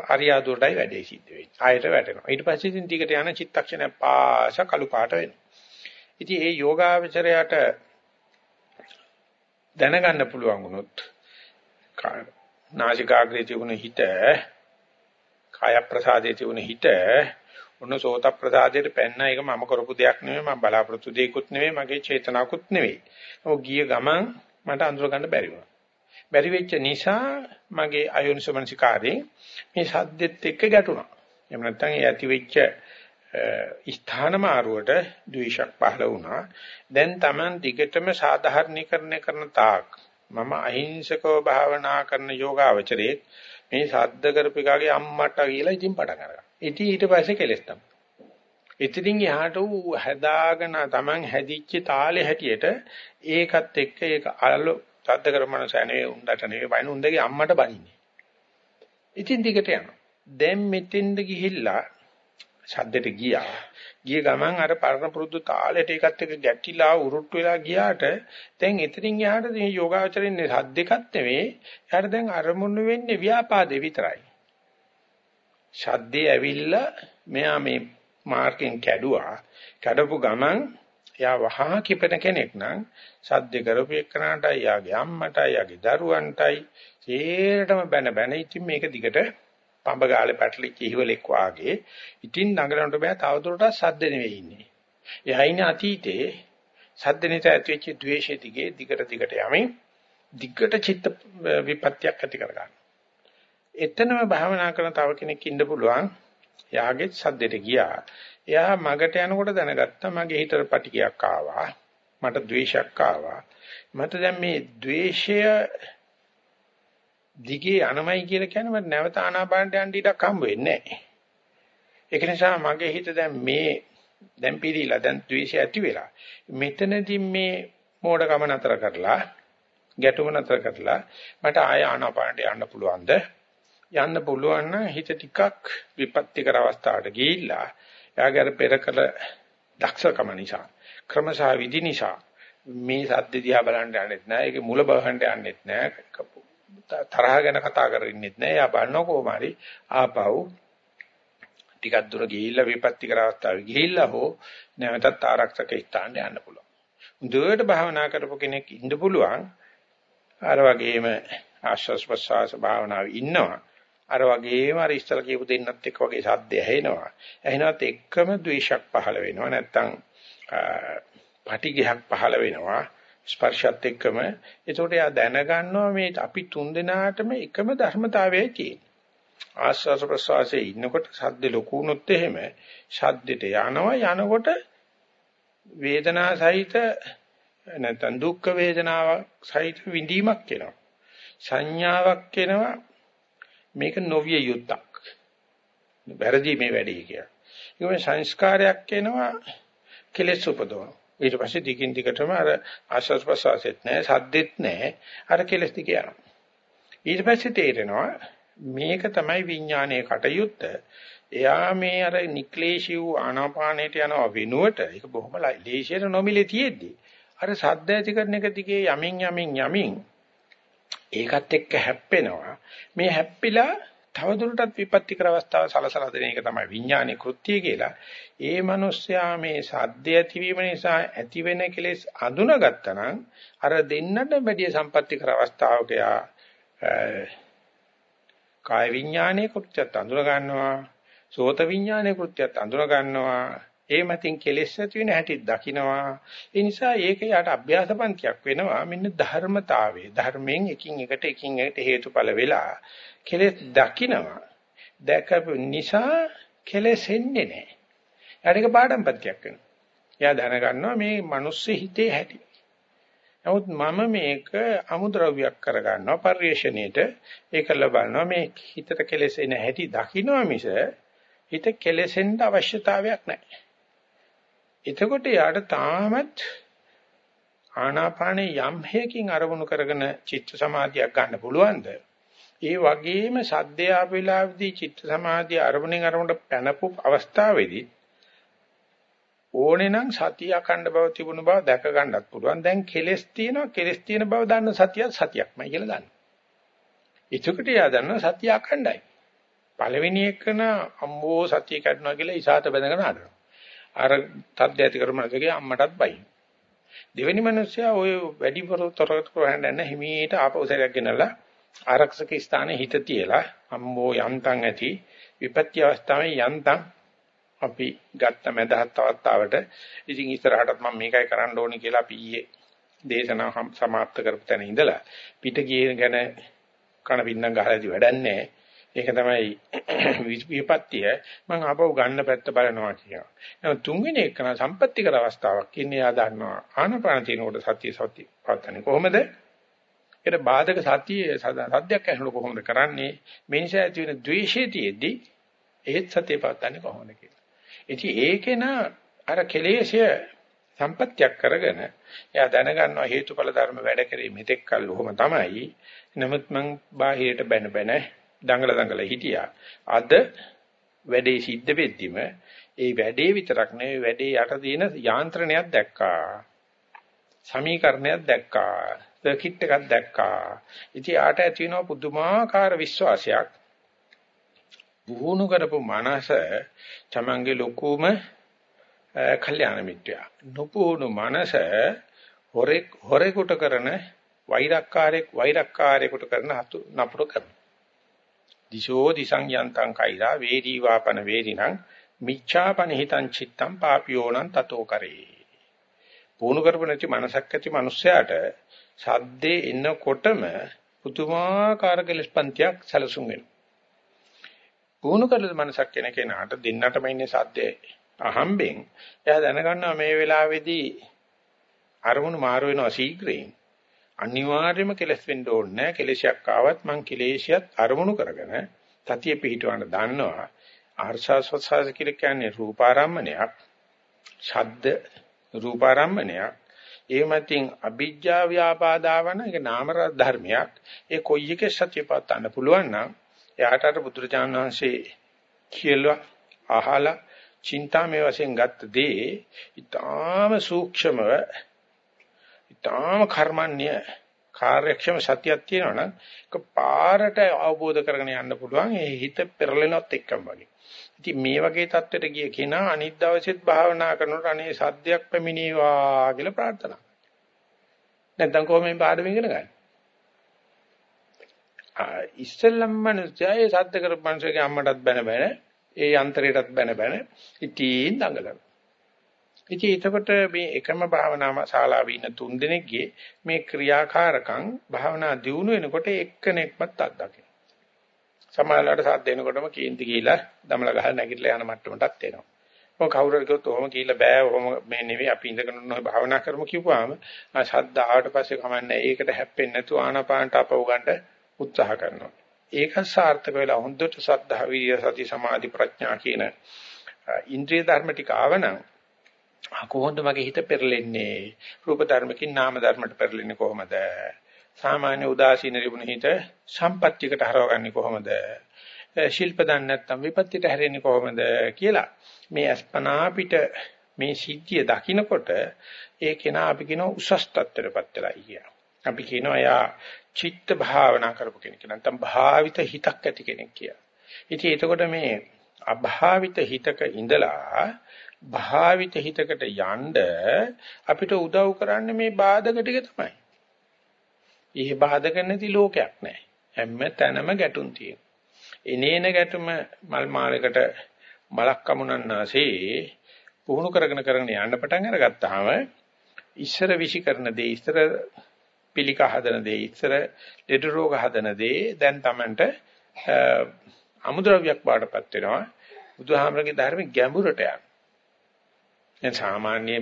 අරියාදුවටයි වැඩේ සිද්ධ වෙන්නේ. ආයෙත් වැටෙනවා. ඊට පස්සේ ඉතින් ටිකට යන චිත්තක්ෂණය පාස කළු පාට වෙනවා. ඉතින් ඒ යෝගාවචරයට දැනගන්න පුළුවන් වුණොත් නාසිකාග්‍රේ තිබුණ හිත කාය ප්‍රසාදයේ තිබුණ හිත ඔන්න සෝත ප්‍රසාදයට පැන්න එක මම කරපු දෙයක් නෙමෙයි මම බලාපොරොත්තු දෙයක්ුත් නෙමෙයි මගේ චේතනාවකුත් නෙමෙයි. ඔය ගිය ගමන් මට අඳුර ගන්න බැරි වුණා. බැරි වෙච්ච නිසා මගේ අයෝනිසමනසිකාරයෙන් මේ සද්දෙත් එක්ක ගැටුණා. එහෙම නැත්නම් ඒ ඇති වෙච්ච ස්ථාන මාරුවට ද්වේෂක් පහළ වුණා. දැන් Taman දිගටම සාධාරණීකරණය කරන තාක් මම අහිංසකව භාවනා කරන යෝගාවචරයේ මේ සද්ද කරපිකාගේ අම්මට කියලා ඉතින් පටන් අරගන්නවා. ඉතින් ඊට පස්සේ කෙලස් තමයි. ඉතින් එහාට ඌ හදාගෙන Taman හැදිච්ච තාලේ හැටියට ඒකත් එක්ක ඒක අලු සද්ද කරමනස නෙවෙයි උණ්ඩට නෙවෙයි වයින් උණ්ඩගේ අම්මට බනින්නේ. ඉතින් දිගට යනවා. දැන් මෙතෙන්ද ගිහිල්ලා සද්දෙට ගියා. ගිය ගමන් අර පරණ පුරුදු තාලෙට ඒකත් එක්ක ගැටිලා උරුට්ට වෙලා ගියාට දැන් එතනින් එහාට මේ යෝගාචරින්නේ සද්දෙකත් නෙවෙයි. එයාට දැන් අරමුණු වෙන්නේ ව්‍යාපාදේ විතරයි. ශබ්දේ ඇවිල්ලා මෙහා මේ මාර්ගෙන් කැඩුවා. කැඩපු ගමන් එයා වහා කිපෙන කෙනෙක් නම් සද්ද කරපු එක්කනටයි යාගේ අම්මටයි යාගේ දරුවන්ටයි සේරටම බැන බැන ඉතින් මේක දිගට පඹ ගාලේ පැටලිච්ච ඉහිවලෙක් වාගේ ඉතින් නගරනට බෑ තවදුරටත් සද්ද නෙවෙයි ඉන්නේ. එයා ඉන්නේ අතීතේ සද්ද නිසා ඇතිවෙච්ච ද්වේෂය දිගේ දිගට දිගට යමින් දිගට චිත්ත විපත්‍යක් ඇති කරගන්න. එතනම භාවනා කරන තව කෙනෙක් ඉන්න පුළුවන්. යාගේ සද්දෙට ගියා. එයා මගට යනකොට දැනගත්තා මගේ හිතට පටිකයක් ආවා. මට ද්වේෂයක් ආවා. මට දැන් මේ ද්වේෂය දිගේ අනමයි කියලා කියන්නේ මට නැවත ආනාපානට යන්න ඉඩක් හම්බ වෙන්නේ නැහැ. ඒක නිසා මගේ හිත දැන් මේ දැන් පිළිලා දැන් ද්වේෂය ඇති වෙලා. මෙතනදී මේ මෝඩකම නතර කරලා ගැටුම නතර කරලා මට ආය ආනාපානට යන්න පුළුවන්ද? යන්න පුළුවන් නම් හිත ටිකක් විපත්තිකර අවස්ථාවට ගිහිල්ලා එයාගේ අර පෙර කළ දක්ෂකම නිසා ක්‍රමසහ විදි නිසා මේ සද්ද දිහා බලන්න යන්නෙත් නෑ ඒකේ මුල බලන්න යන්නෙත් නෑ තරහ ගැන කතා කරෙන්නෙත් නෑ යා බලනවා කොහොම හරි ආපහු ටිකක් දුර ගිහිල්ලා විපත්තිකර අවස්ථාවේ ගිහිල්ලා හෝ නැවතත් ආරක්ෂක ස්ථානට යන්න පුළුවන්. හොඳට භාවනා කරපු කෙනෙක් ඉන්න පුළුවන්. අර වගේම ආශ්වාස ප්‍රශ්වාස භාවනාවේ ඉන්නවා. අර වගේම අර ඉස්සල කියපු දෙන්නත් එක්ක වගේ සද්ද ඇහෙනවා. ඇහෙනවත් එක්කම ද්වේෂයක් පහළ වෙනවා. නැත්තම් පටිඝයක් පහළ වෙනවා. ස්පර්ශයත් එක්කම. ඒකට එයා දැනගන්නවා මේ අපි තුන් දෙනාටම එකම ධර්මතාවයයි තියෙන්නේ. ආස්වාස ප්‍රසවාසයේ ඉන්නකොට සද්ද ලොකු වුණොත් එහෙම ශබ්දෙට යනවා යනකොට වේදනා සහිත නැත්නම් දුක් වේදනාවක් සහිත විඳීමක් එනවා. සංඥාවක් එනවා මේක නොවිය යුත්තක්. වැරදි මේ වැඩේ කියලා. ඒක සංස්කාරයක් එනවා කෙලෙස් උපදවන. ඊට පස්සේ දිගින් දිගටම අර ආශස් ප්‍රසවාසෙත් නැහැ, සද්දෙත් නැහැ. අර කෙලෙස් දිග යනවා. ඊට පස්සේ තේරෙනවා මේක තමයි විඥානයේ කටයුත්ත. එයා මේ අර නික්ලේශී වූ ආනාපානයට යනවා වෙනුවට ඒක බොහොම ලේසියට නොමිලේ තියෙද්දි අර සද්ද ඇති කරන එක දිගේ යමින් යමින් යමින් ඒකත් එක්ක හැප්පෙනවා. මේ හැප්පිලා තවදුරටත් විපත්තිකර අවස්ථාව සලසලා දෙන එක තමයි විඥානයේ කෘත්‍යය කියලා. ඒ මිනිස්යා මේ සද්ද ඇතිවීම නිසා ඇතිවෙන කෙලෙස් අඳුනගත්තා නම් අර දෙන්නට වැඩි සම්පත්‍තිකර අවස්ථාවක යා කාය විඥානයේ කෘත්‍යත් අඳුන ගන්නවා. සෝත විඥානයේ කෘත්‍යත් අඳුන ගන්නවා. ඒ මතින් කෙලෙස් ඇති වෙන හැටි දකිනවා. ඒ නිසා ඒක යට අභ්‍යාසපන්තියක් වෙනවා. මෙන්න ධර්මතාවයේ ධර්මයෙන් එකින් එකට එකින් එකට හේතුඵල වෙලා කෙලෙස් දකිනවා. දැකපු නිසා කෙලෙසෙන්නේ නැහැ. ඊට පාඩම්පත්තියක් වෙනවා. එයා දැනගන්නවා මේ මිනිස්සු හිතේ හැටි. නමුත් මම මේක අමුද්‍රව්‍යයක් කරගන්නවා පරිශ්‍රණයේට ඒකල බලනවා මේ හිතට කෙලෙසෙන හැටි දකින්නවා මිස හිත කෙලෙසෙන්න අවශ්‍යතාවයක් නැහැ. එතකොට යාට තාමත් ආනාපානේ යම් හේකින් අරමුණු කරගෙන චිත්ත සමාධියක් ගන්න පුළුවන්ද? ඒ වගේම සද්දේ ආපෙලාවේදී චිත්ත සමාධිය අරමුණෙන් අරමුණට පැනපු අවස්ථාවේදී ඕනේ නම් සතිය අඛණ්ඩ බව තිබුණ බව දැක ගන්නත් පුළුවන්. දැන් කෙලස් තියෙනවා කෙලස් තියෙන බව දන්න සතියක් සතියක්මයි කියලා දන්න. එතකොට යා දන්න සතිය අඛණ්ඩයි. පළවෙනි එකන අම්බෝ සතිය කඩනවා කියලා ඉසాత බැඳගෙන හදනවා. අර තද්ද ඇති කරමනසගේ අම්මටත් බයි. දෙවෙනි මිනිස්සයා ওই වැඩිපුර තොරතුරු හොයන්න නැ හිමීට ආපෞසරයක් ගෙනලා ආරක්ෂක ස්ථානයේ හිත තියලා අම්මෝ යන්තම් ඇති විපත්‍ය අවස්ථාවේ යන්තම් අපි ගත්ත මැදහත් අවස්ථාවට ඉතින් ඉස්සරහටත් මම මේකයි කරන්න ඕනේ කියලා අපි ඊයේ දේශනාව සමාප්ත කරපු තැන ඉඳලා පිට ගියේ ගැන කන පින්නම් ගහලාදී වැඩන්නේ ඒක තමයි විපත්‍ය මම ආපහු ගන්න පැත්ත බලනවා කියනවා. එහෙනම් තුන්වෙනි එක සම්පත්‍ති කර අවස්ථාවක් ඉන්නේ ආ දන්නවා. ආනපාන තිනකොට සත්‍ය සත්‍ය පවත්තන්නේ කොහොමද? ඒකට බාධක සත්‍ය සද්දයක් ඇහෙනකොට කොහොමද කරන්නේ? මේ නිසා ඇති වෙන ද්වේෂයේදී ඒත් සත්‍ය පවත්තන්නේ කොහොමද කියලා. ඉතින් ඒකේන අර කෙලෙස්ය සම්පත්‍යක් කරගෙන එයා දැනගන්නවා හේතුඵල ධර්ම වැඩ කරේ මෙතෙක් කල් ඔහොම තමයි. නමුත් මං බාහිරට බැන බැන දඟල දඟල හිටියා. අද වැඩේ සිද්ධ වෙද්දිම ඒ වැඩේ විතරක් නෙවෙයි වැඩේ යට තියෙන යාන්ත්‍රණයක් දැක්කා. සමීකරණයක් දැක්කා. සර්කිට් එකක් දැක්කා. ඉතින් ආට ඇති වෙනවා පුදුමාකාර විශ්වාසයක්. වුණු කරපු මනස තමන්ගේ ලොකුම කල්යාණ මිත්‍යා. නොපුණු මනස හොරෙක් හොරෙකුට කරන වෛරක්කාරයෙක් වෛරක්කාරයෙකුට කරන නපුර කරන. දිශෝ දිසං යන්තං කෛරා වේදී වාපන වේදිනං මිච්ඡාපන හිතං චිත්තං පාපියෝනං තතෝ කරේ. පුණු කරපු නැති මනසක් ඇති මිනිසයාට සද්දේ එනකොටම පුදුමාකාර කෙලස්පන්තියක් සැලසුම් වෙනවා. පුහුණු කළ මනසක් කෙන කෙනාට දෙන්නටම ඉන්නේ සද්දේ අහම්බෙන් එයා දැනගන්නවා මේ වෙලාවේදී අරමුණු මාරු වෙනවා ශීඝ්‍රයෙන් අනිවාර්යයෙන්ම කෙලස් වෙන්න ඕනේ නැහැ. කෙලෙසයක් ආවත් මං කෙලේශියත් අරමුණු කරගෙන තතිය පිහිටවන්න දන්නවා. ආර්ශාස්වසාස කියලා කියන්නේ රූපාරම්මණයක් ශබ්ද රූපාරම්මණයක්. ඒ මතින් අ비ජ්ජා ව්‍යාපාදාවන ඒක නාම ධර්මයක්. ඒ කොයි එකේ සත්‍යපත් ගන්න පුළුවන් නම් එයාට අර බුදුරජාණන් වහන්සේ කියලා අහලා චින්තාමේ වශයෙන් ගත්ත දේ ඊටාම සූක්ෂමව ඊටාම කර්මන්‍ය කාර්යක්ෂම සතියක් තියෙනවා නම් ඒක පාරට අවබෝධ කරගෙන යන්න පුළුවන් ඒ හිත පෙරලෙනවත් එක්කම වගේ. ඉතින් මේ වගේ தත්වෙට ගිය කෙනා අනිත් දවසෙත් භාවනා කරනකොට අනේ සද්දයක් පැමිණේවා කියලා ප්‍රාර්ථනා කරනවා. නැත්නම් කොහොමද මේ පාඩම ඉගෙන ගන්නේ? ඉස්සෙල්ලම මනුස්සයා ඒ සද්ද කරපු මනුස්සයාගේ අම්මටත් බැන බැන ඒ යන්ත්‍රයටත් බැන බැන ඉතින් දඟලනවා. ඉතින් එතකොට මේ එකම භාවනා ශාලාවේ ඉන්න තුන් දෙනෙක්ගේ මේ ක්‍රියාකාරකම් භාවනා දියුණු වෙනකොට එක්කෙනෙක්වත් අත්දකින්න. සමහරවිට සද්ද එනකොටම කීන්ති ගිහිලා දමල ගහලා නැගිටලා යන මට්ටමටත් එනවා. මොකද කවුරු හරි කිව්වොත් ඔහොම කියලා බෑ ඔහොම මේ නෙවෙයි අපි ඉඳගෙන ඉන්න භාවනා කරමු කිව්වම ශබ්ද ආවට පස්සේ කමන්නේ ඒකට හැප්පෙන්නේ නැතුව ආනාපානට අපව ගන්න උත්සාහ කරනවා. ඒක සාර්ථක වෙලා හොඳට සද්ධා විරිය සති සමාධි ප්‍රඥා කියන ඉන්ද්‍රිය ධර්ම ටික ආවනම් කොහොමද මගේ හිත පෙරලෙන්නේ රූප ධර්මකින් නාම ධර්මයට පෙරලෙන්නේ කොහොමද සාමාන්‍ය උදාසීන රිබුණ හිත සම්පත්තියකට හරවගන්නේ කොහොමද ශිල්ප දන්නේ නැත්නම් විපත්තියට හැරෙන්නේ කොහොමද කියලා මේ අස්පනා පිට මේ සිද්ධිය දකින්නකොට ඒ කෙනා අපි කියන උසස් තත්ත්වයටපත් වෙලා කියනවා. අපි කියනවා යා චිත්ත භාවනා කරපු කෙනෙක් නැත්නම් භාවිත හිතක් ඇති කෙනෙක් කියලා. ඉතින් එතකොට මේ අභාවිත හිතක ඉඳලා භාවිත හිතකට යන්න අපිට උදව් කරන්නේ මේ බාධක ටික තමයි. ඊහ බාධක නැති ලෝකයක් නැහැ. හැම තැනම ගැටුම් තියෙනවා. එනේන ගැටුම මල් මාලයකට මලක් කමුනන්නාසේ පුහුණු කරගෙන කරගෙන යන්න පටන් අරගත්තාම ඉස්සර විෂි කරන දේ ඉස්සර පිළික හදන දේ ඉස්සර ලෙඩ රෝග හදන දේ දැන් Tamanට අමුද්‍රව්‍යයක් බාටපත් වෙනවා බුදුහාමරගේ ධර්ම ගැඹුරට යන. දැන් සාමාන්‍ය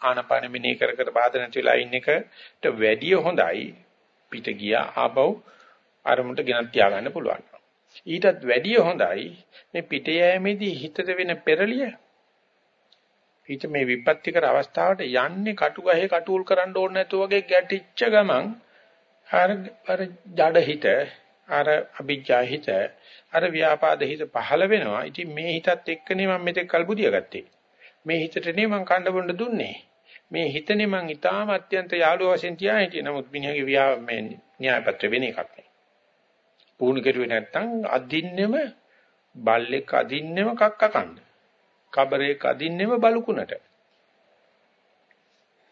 ආනපාන මෙනේ කර කර බාධා නැති වෙලා ඉන්න එකට වැඩිය හොඳයි පිට ගියා ආපහු අරමුණට ගෙනත් තියාගන්න පුළුවන්. ඊටත් වැඩිය හොඳයි මේ පිට යෑමේදී හිතට වෙන පෙරලිය හිත මේ විපත්තිකර අවස්ථාවට යන්නේ කටු ගහේ කටුල් කරන්න ඕනේ නැතුව වගේ ගැටිච්ච ගමන් අර අර ජඩ හිත අර අභිජ්ජා හිත අර ව්‍යාපාද හිත පහළ වෙනවා. ඉතින් මේ හිතත් එක්කනේ මම මෙතෙක් කල් බුදියා ගත්තේ. මේ හිතටනේ මං කණ්ඩ බොණ්ඩ දුන්නේ. මේ හිතනේ මං ඊටාම අත්‍යන්ත යාළුවා වශයෙන් තියා හිටියේ. නමුත් මිනිහගේ ව්‍යා මේ න්‍යායපත්‍ර වෙන එකක් නේ. පුහුණු කෙරුවේ නැත්තම් අදින්නෙම බල්ලෙක් අදින්නෙම කක්ක කන්න. කබරේක අදින්නෙම බලුකුණට.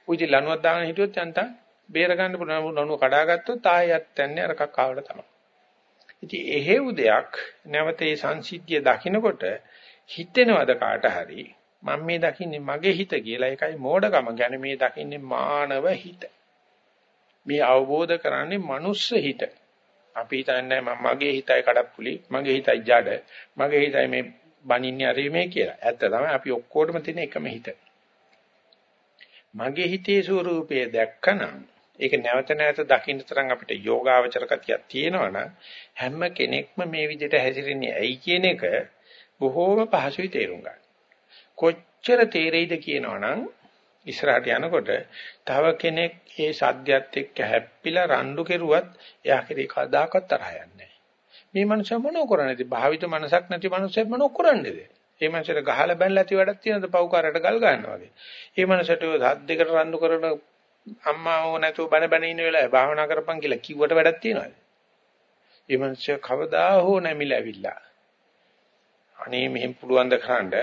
උයිදි ලනුවක් දාගෙන හිටියොත් යන්තම් බේර ගන්න පුළුවන් ලනුව කඩාගත්තොත් ආයෙත් යන්නේ අර කක්කාවට තමයි. ඉතින් එහෙව් දෙයක් නැවත ඒ සංසිද්ධිය දකිනකොට හිතෙනවද කාට හරි මම මේ දකින්නේ මගේ හිත කියලා. ඒකයි මෝඩකම ගැන මේ දකින්නේ මානව හිත. මේ අවබෝධ කරන්නේ මනුස්ස හිත. අපි හිතන්නේ මගේ හිතයි කඩප්පුලි මගේ හිතයි ජඩ මගේ හිතයි මේ බනින්නේ අරේ මේ කියලා. ඇත්ත තමයි අපි ඔක්කොටම තියෙන එකම හිත. මගේ හිතේ ස්වરૂපය දැක්කනම් ඒක නැවත නැවත දකින්න තරම් අපිට යෝගාවචර කතියක් තියෙනවනම් හැම කෙනෙක්ම මේ විදිහට හැසිරෙන්නේ ඇයි කියන එක බොහෝම පහසුයි තේරුම් ගන්න. කොච්චර තේරෙයිද කියනවනම් ඉස්සරහට යනකොට තව කෙනෙක් ඒ සද්දයත් එක්ක හැප්පිලා රණ්ඩු කෙරුවත් එයා කෙරේ කවදාකවත් තරහ යන්නේ මේ මනුස්සය මොනෝ කරන්නේද? භාවිත මනසක් නැති මනුස්සයෙක් මොනෝ කරන්නේද? ඒ මනුස්සයට ගහලා බැලලා ඇති වැඩක් තියෙනවද? පව්කාරයට ගල් ගන්නවා වගේ. ඒ මනුස්සයට සද්දයකට රණ්ඩු කරන අම්මා ඕ නැතුව බන බන ඉන්න වෙලාවේ භාවනා කරපන් කියලා කිව්වට වැඩක් තියෙනවද? ඒ මනුස්සය කවදා හෝ නැමිලා ඇවිල්ලා අනේ මෙහෙම පුළුවන් ද කරන්න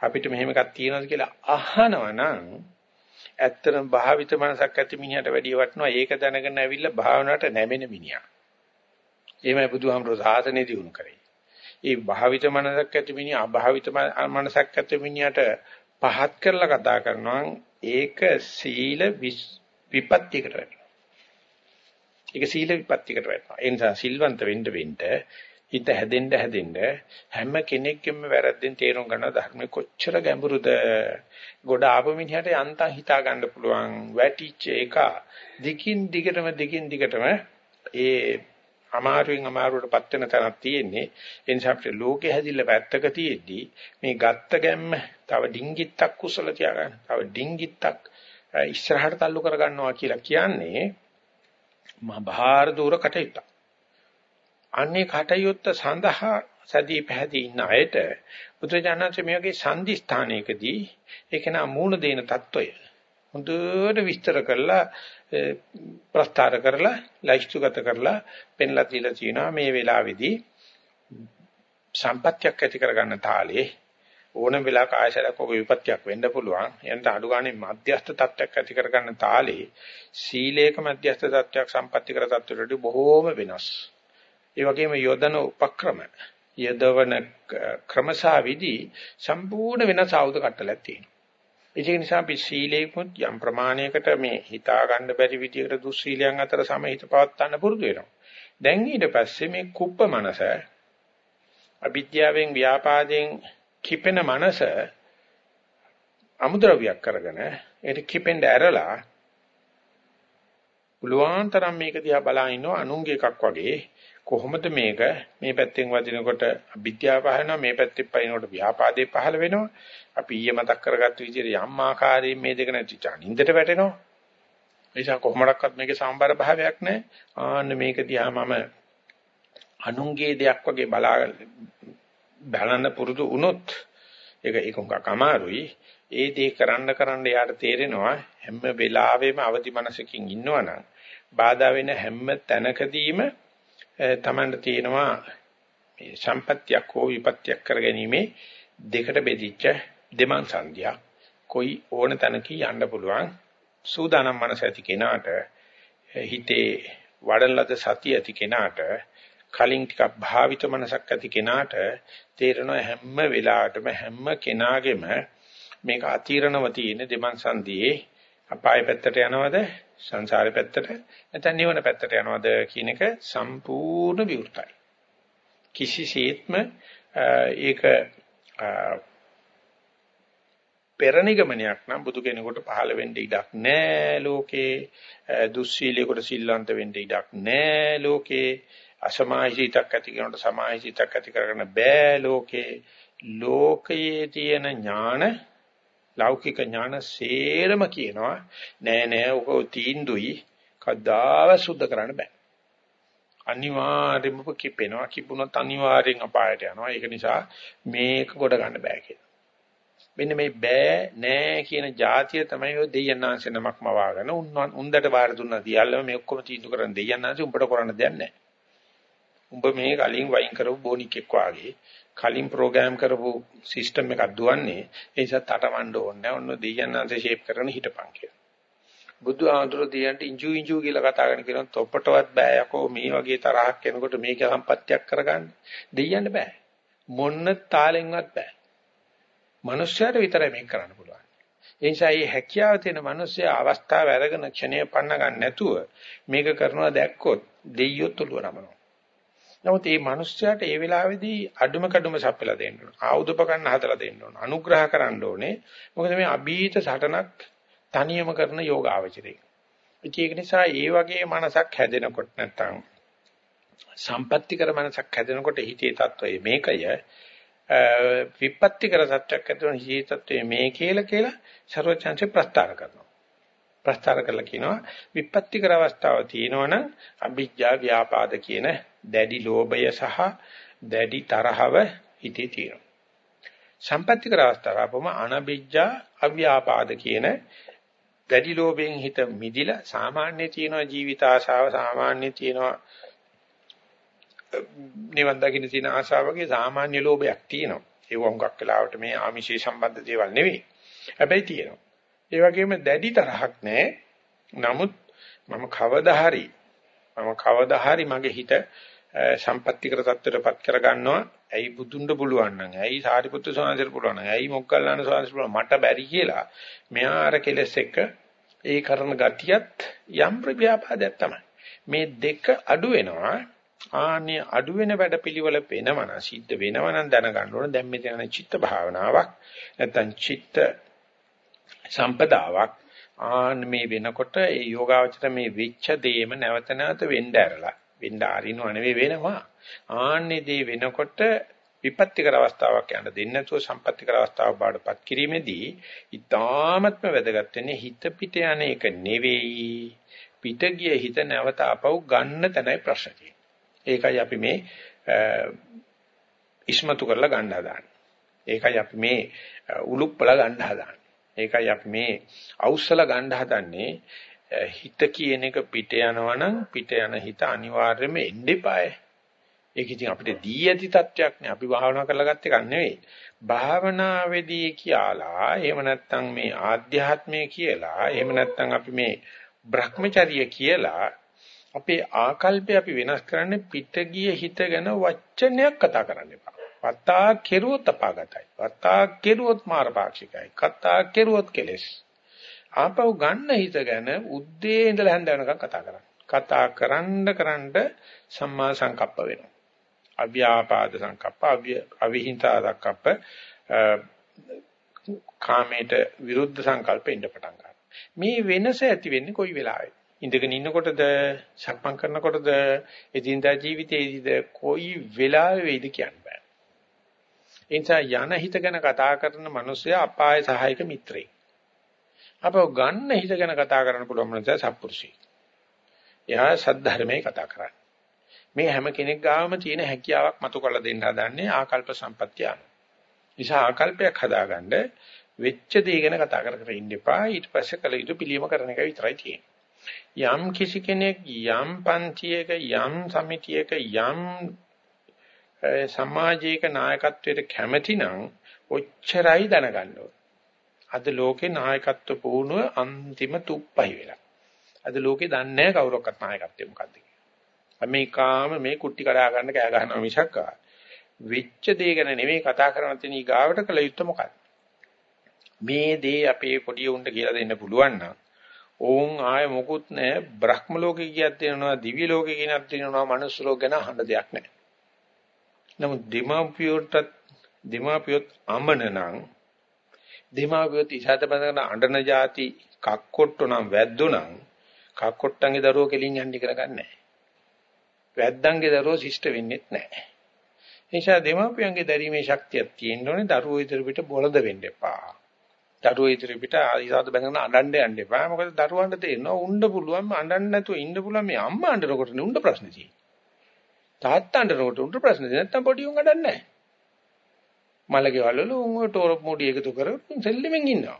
අපිට මෙහෙම එකක් තියෙනවද කියලා අහනවා නම් ඇත්තටම භාවිත මනසක් ඇති මිනිහට වැඩිය වටනවා ඒක දැනගෙන ඇවිල්ලා භාවනාවට නැමෙන මිනිහා. එහෙමයි බුදුහාමුදුරුවෝ සාසනේ දිනු කරේ. ඒ භාවිත මනසක් ඇති මිනිහා අභාවිත මනසක් ඇති මිනිහට පහත් කරලා කතා කරනවා ඒක සීල විපත්තියකට වැටෙනවා. ඒක සීල විපත්තියකට වැටෙනවා. ඒ නිසා සිල්වන්ත වෙන්න වෙන්න හිත හැදෙන්න හැදෙන්න හැම කෙනෙක්ගෙම වැරද්දෙන් තේරුම් ගන්න ධර්ම කොච්චර ගැඹුරුද. ගොඩ ආපු මිනිහට යන්තම් හිතා ගන්න පුළුවන්. වැටිච්ච එක. දිගින් දිගටම දිගින් දිගටම ඒ අමාරුවෙන් අමාරුවටපත් වෙන තැනක් තියෙන්නේ. ඒ නිසා අපිට ලෝකේ හැදිලා පැත්තක තියෙද්දි මේ ගත්ත ගැම්ම තව ඩිංගිත්තක් කුසල තියාගන්න තව ඩිංගිත්තක් ඉස්සරහට තල්ලු කරගන්නවා කියලා කියන්නේ මහා භාර දూరు කටයුත්තක් අන්නේ කටයුත්ත සඳහා සැදී පැහැදී ඉන්න අයට බුදුජානක මේ වගේ සංදි ස්ථානයකදී ඒක නා මූණ දෙන தত্ত্বය හොඳට විස්තර කරලා ප්‍රස්තාර කරලා ලයිස්තුගත කරලා පෙන්ලා තියලා තිනවා මේ වෙලාවේදී සම්පත්‍යක් ඇති කරගන්න තාලේ ඕනම වෙලාවක ආයසරක් ඔබ විපත්‍යක් වෙන්න පුළුවන්. එනට අඩු ගානේ මධ්‍යස්ථ තත්ත්වයක් ඇති කරගන්න තාලේ සීලේක මධ්‍යස්ථ තත්ත්වයක් සම්පත්‍ති කර තත්ත්වයට වඩා බොහෝම වෙනස්. ඒ වගේම යොදන උපක්‍රම යදවන ක්‍රමසාවිදි සම්පූර්ණ වෙනස් ආයුධ කට්ටලක් තියෙනවා. ඒක නිසා අපි සීලේකුත් යම් ප්‍රමාණයකට මේ හිතා ගන්න බැරි විදියකට දුස්සීලයන් අතර සමහිත පවත්වන්න පුරුදු වෙනවා. දැන් ඊට පස්සේ මේ කුප්ප මනස අවිද්‍යාවෙන් ව්‍යාපාදයෙන් කිපෙන මනස අමුද්‍රව්‍යයක් කරගෙන ඒක කිපෙන්න ඇරලා පුළුවන් තරම් මේක දිහා බලා ඉන්නවා අනුන්ගේ එකක් වගේ කොහොමද මේක? මේ පැත්තෙන් වදිනකොට අවිද්‍යාව පහළනවා මේ පැත්තෙන් පයින්නකොට ව්‍යාපාදේ පහළ වෙනවා. අපි ඊයේ මතක් කරගත්ත විදිහට යම් ආකාරයෙන් මේ දෙක නැති චානින්දට වැටෙනවා. නිසා කොහොමඩක්වත් මේකේ සම්බර භාවයක් නැහැ. ආන්න මේක දිහා මම අනුන්ගේ දෙයක් වගේ බලා බලන්න පුරුදු වුණොත් ඒක ඒකක් අමාරුයි. ඒ දේ කරන්න කරන්න යාට තේරෙනවා හැම වෙලාවෙම අවදි මනසකින් ඉන්නවනම් බාධා වෙන හැම තැනකදීම තමන්ට තියෙනවා මේ සම්පත්‍යක් හෝ විපත්‍යක් කරගැනීමේ දෙකට බෙදිච්ච දෙමන් සංධිය કોઈ ඕන තැනක යන්න පුළුවන්. සූදානම් මනස ඇති කෙනාට හිතේ වඩන ලද සතිය ඇති කෙනාට කලින් ටිකක් භාවිත මනසක් ඇති කෙනාට තේරෙනවා හැම වෙලාවටම හැම කෙනාගේම මේක අතිරණව තියෙන දෙමන් සංධියේ අපාය පැත්තට යනවද? සංසාරේ පැත්තට නැත්නම් නිවන පැත්තට යනවද කියන එක සම්පූර්ණ විවෘතයි. කිසිසේත්ම ඒක පෙරණිගමනයක් නම් බුදු කෙනෙකුට පහළ වෙන්න ඉඩක් නැහැ ලෝකේ. දුස්සීලයකට සිල්වන්ත වෙන්න ඉඩක් නැහැ ලෝකේ. අසමාහිතක් ඇති කෙනෙකුට සමාහිතක් ඇති කරගන්න බෑ ලෝකේ. ලෝකයේ තියෙන ඥාන ලෞකික ඥාන සේරම කියනවා. නෑ නෑ ඔක තීන්දුයි. කද්දාව සුද්ධ කරන්න බෑ. අනිවාර්යයෙන්ම කිපෙනවා කිපුණොත් අනිවාර්යෙන් අපායට යනවා. ඒක නිසා මේක කොට ගන්න බෑ කියලා. මෙන්න මේ බෑ නෑ කියන જાතිය තමයි ඔය දෙයයන්ාංශ නමක්ම වාගෙන උන්දට වාර දුන්නා තියල්ලම මේ ඔක්කොම තීන්දුව කරන් දෙයයන්ාංශ උඹට කරන්න දෙයක් නෑ. උඹ මේ කලින් වයින් කරපු බොනික්ෙක් වාගේ කලින් ප්‍රෝග්‍රෑම් කරපු සිස්ටම් එකක් දුවන්නේ ඒ නිසා තටමඬ ඕනේ නැහැ. ඔන්න දෙයයන්ාංශ ෂේප් කරන හිටපන් කියලා. බුදු ආඳුර දියන්ට ඉංජු ඉංජු කියලා කතා කරන කෙනා තොපටවත් බෑ යකෝ. මේ වගේ තරහක් එනකොට මේක සම්පත්‍යක් කරගන්න. දෙයියන්න බෑ. මොන්න තාලෙන්වත් බෑ. මනුස්සයාට විතරයි මේක කරන්න පුළුවන්. ඒ නිසා මේ හැකියාව තියෙන මිනිස්සයා අවස්ථාව අරගෙන ක්ෂණය පන්න ගන්න නැතුව මේක කරනවා දැක්කොත් දෙයියොත් ඔළුව නමනවා. නමුත් මේ මිනිස්සයාට ඒ වෙලාවේදී අඩුම කඩුම සප්පලා දෙන්න ඕන. ආයුධපකන්න හදලා දෙන්න ඕන. අනුග්‍රහ කරන්න ඕනේ. මොකද මේ අභීත සටනක් තනියම කරන යෝගාවචරේ. ඒක නිසා ඒ වගේ මනසක් හැදෙනකොට නැත්තම් සම්පත්‍ති කර මනසක් හැදෙනකොට හිතේ තත්වය මේකය විපත්ති කර සත්‍යක් ඇතුළේ හිතේ තත්වය මේ කියලා කියලා ਸਰවචන්සේ ප්‍රස්තාර කරනවා. ප්‍රස්තාර කරලා කියනවා විපත්ති කර අවස්ථාව තියෙනවනම් අභිජ්ජා ව්‍යාපාද කියන දැඩි ලෝභය සහ දැඩි තරහව හිතේ තියෙනවා. සම්පත්‍ති කර අවස්ථාව අපම අනභිජ්ජා අව්‍යාපාද කියන දැඩි ලෝභයෙන් හිත මිදිලා සාමාන්‍ය තියෙන ජීවිත ආශාව සාමාන්‍ය තියෙනවා නිවන් දකින්න තියෙන ආශාව වගේ සාමාන්‍ය ලෝභයක් තියෙනවා. ඒක වුණක් වෙලාවට මේ ආමිෂේ සම්බන්ධ දේවල් නෙවෙයි. හැබැයි තියෙනවා. ඒ වගේම දැඩි තරහක් නැහැ. නමුත් මම කවදා හරි මම කවදා හරි මගේ හිත සම්පත්‍තිකර தත්ත්වයටපත් කර ගන්නවා. ඇයි බුදුන්ට පුළුවන් නම් ඇයි සාරිපුත්තු ස්වාමීන්ට පුළුවන් නම් ඇයි මොග්ගල්ලාන ස්වාමීන්ට පුළුවන් මට බැරි කියලා මෙහා අර කෙලස් එක ඒ කරන ගතියත් යම් ප්‍රව්‍යාපාදයක් තමයි. මේ දෙක අඩු වෙනවා ආන්නේ අඩු වෙන වැඩපිළිවෙල වෙනවනම් සිද්ධ වෙනවනම් දැනගන්න ඕන දැන් මෙතන චිත්ත භාවනාවක් නැත්නම් චිත්ත සම්පදාවක් ආන්න මේ වෙනකොට ඒ යෝගාවචර මේ වෙච්ච දේම නැවත නැවත වෙන්න ඇරලා වෙන්න ආරිනව නෙවෙයි වෙනවා ආන්නේ දේ වෙනකොට විපත්තිකර අවස්ථාවක් යන දෙන්න නැතුව සම්පත්තිකර අවස්ථාවක් බාඩපත් කිරීමේදී ඊ타ත්ම වැදගත් වෙන්නේ හිත පිට යන එක නෙවෙයි පිට ගිය හිත නැවත ආපහු ගන්න තැනයි ප්‍රශ්නේ ඒකයි අපි මේ ඉස්මතු කරලා ගන්න හදාන්නේ. ඒකයි අපි මේ උලුප්පල ගන්න හදාන්නේ. ඒකයි අපි මේ අවුස්සල ගන්න හදන්නේ හිත කියන එක පිට යනවනම් පිට යන හිත අනිවාර්යයෙන්ම එන්න එපායි. ඒක ඉතින් අපිට දී ඇති තත්වයක් නේ. අපි භාවනා කරලා ගත්ත එකක් නෙවෙයි. භාවනාවේදී කියලා එහෙම නැත්නම් මේ ආධ්‍යාත්මය කියලා එහෙම නැත්නම් අපි මේ Brahmacharya කියලා අපේ ආකල්පය අපි වෙනස් කරන්නේ පිට ගිය හිත ගැන වචනයක් කතා කරන්න එපා. වත්තා කෙරුවොත් අපාගතයි. වත්තා කෙරුවොත් මාරපාක්ෂිකයි. කතා කෙරුවොත් කෙලෙස්. ආපහු ගන්න හිත ගැන උද්දී ඉඳලා හැන්ද වෙනකම් කතා කරන්න. කතා කරන්න කරන්න සම්මා සංකප්ප වෙනවා. අව්‍යාපාද සංකප්ප, අවිහිංසා සංකප්ප, කාමයට විරුද්ධ සංකල්ප ඉන්න පටන් ගන්නවා. මේ වෙනස ඇති වෙන්නේ කොයි වෙලාවෙද? ඉඳගෙන ඉන්නකොටද සක්මන් කරනකොටද එදිනදා ජීවිතයේදීද කොයි වෙලාවෙ වෙයිද කියන්න බෑ. ඒ නිසා යන හිත ගැන කතා කරන මිනිස්සයා අපාය සහායක මිත්‍රයෙක්. අපව ගන්න හිත ගැන කතා කරන්න පුළුවන් මිනිසා සත්පුරුෂයෙක්. එයා සද්ධර්මයේ කතා කරන්නේ. මේ හැම කෙනෙක් ගාවම තියෙන හැකියාවක් මතු කරලා දෙන්න හදන්නේ ආකල්ප සම්පත්‍ය අනුව. නිසා ආකල්පයක් හදාගන්න වෙච්ච දේ ගැන කතා කර කර ඉන්න එපා. ඊට පස්සේ කල යුතු පිළියම කරන එක විතරයි තියෙන්නේ. යම් කිසි කෙනෙක් යම් පන්තියක යම් සමිතියක යම් සමාජයක නායකත්වයට කැමති නම් ඔච්චරයි දැනගන්න අද ලෝකේ නායකත්ව පුහුණුව අන්තිම තුප්පහයි වෙලා. අද ලෝකේ දන්නේ නැහැ කවුරක්වත් නායකත්වය මොකද්ද කියලා. මේ කාම මේ කුට්ටි කඩා ගන්න කෑ ගන්නවා මිසක් වෙච්ච දේ ගැන නෙමෙයි කතා කරන තැන ඊගාවට කළ යුත්තේ මොකක්ද? මේ දේ අපේ පොඩි උන්ට කියලා දෙන්න පුළුවන් නම් ඕන් ආය මොකුත් නැහැ බ්‍රහ්ම ලෝකේ කියයක් තියෙනවා දිව්‍ය ලෝකේ කියනක් තියෙනවා මනුස්ස ලෝක ගැන අහන්න දෙයක් නැහැ. නමුත් දීමාපියොට දීමාපියොත් අමනනම් දීමාපියොත් ඉසත බඳගෙන අඬන જાති කක්කොට්ටු නම් වැද්දෝ නම් කක්කොට්ටන්ගේ දරුවෝ කෙලින් යන්නේ කරගන්නේ වැද්දන්ගේ දරුවෝ ශිෂ්ට වෙන්නේ නැහැ. ඒ නිසා දීමාපියන්ගේ දැරීමේ ශක්තියක් තියෙන්න ඕනේ දරුවෝ ඉදිරි පිට බොළඳ වෙන්න එපා. දරුවෝ ඉදිරි පිට ආයිසාද බැඳගෙන අඬන්න යන්න එපා. මොකද දරුවන්ට තේරෙනවා උණ්ඩ පුළුවන් අඬන්න නැතුව ඉන්න පුළුවන් මේ අම්මා අඬනකොට නේ උණ්ඩ ප්‍රශ්නේ තියෙන්නේ. තාත්තා අඬනකොට උණ්ඩ ප්‍රශ්නේ නැත්තම් පොඩි උන් අඬන්නේ නැහැ. මලගේ වලලු උන් ඔය ටෝර මොඩි එකතු කරගෙන සෙල්ලෙමින් ඉන්නවා.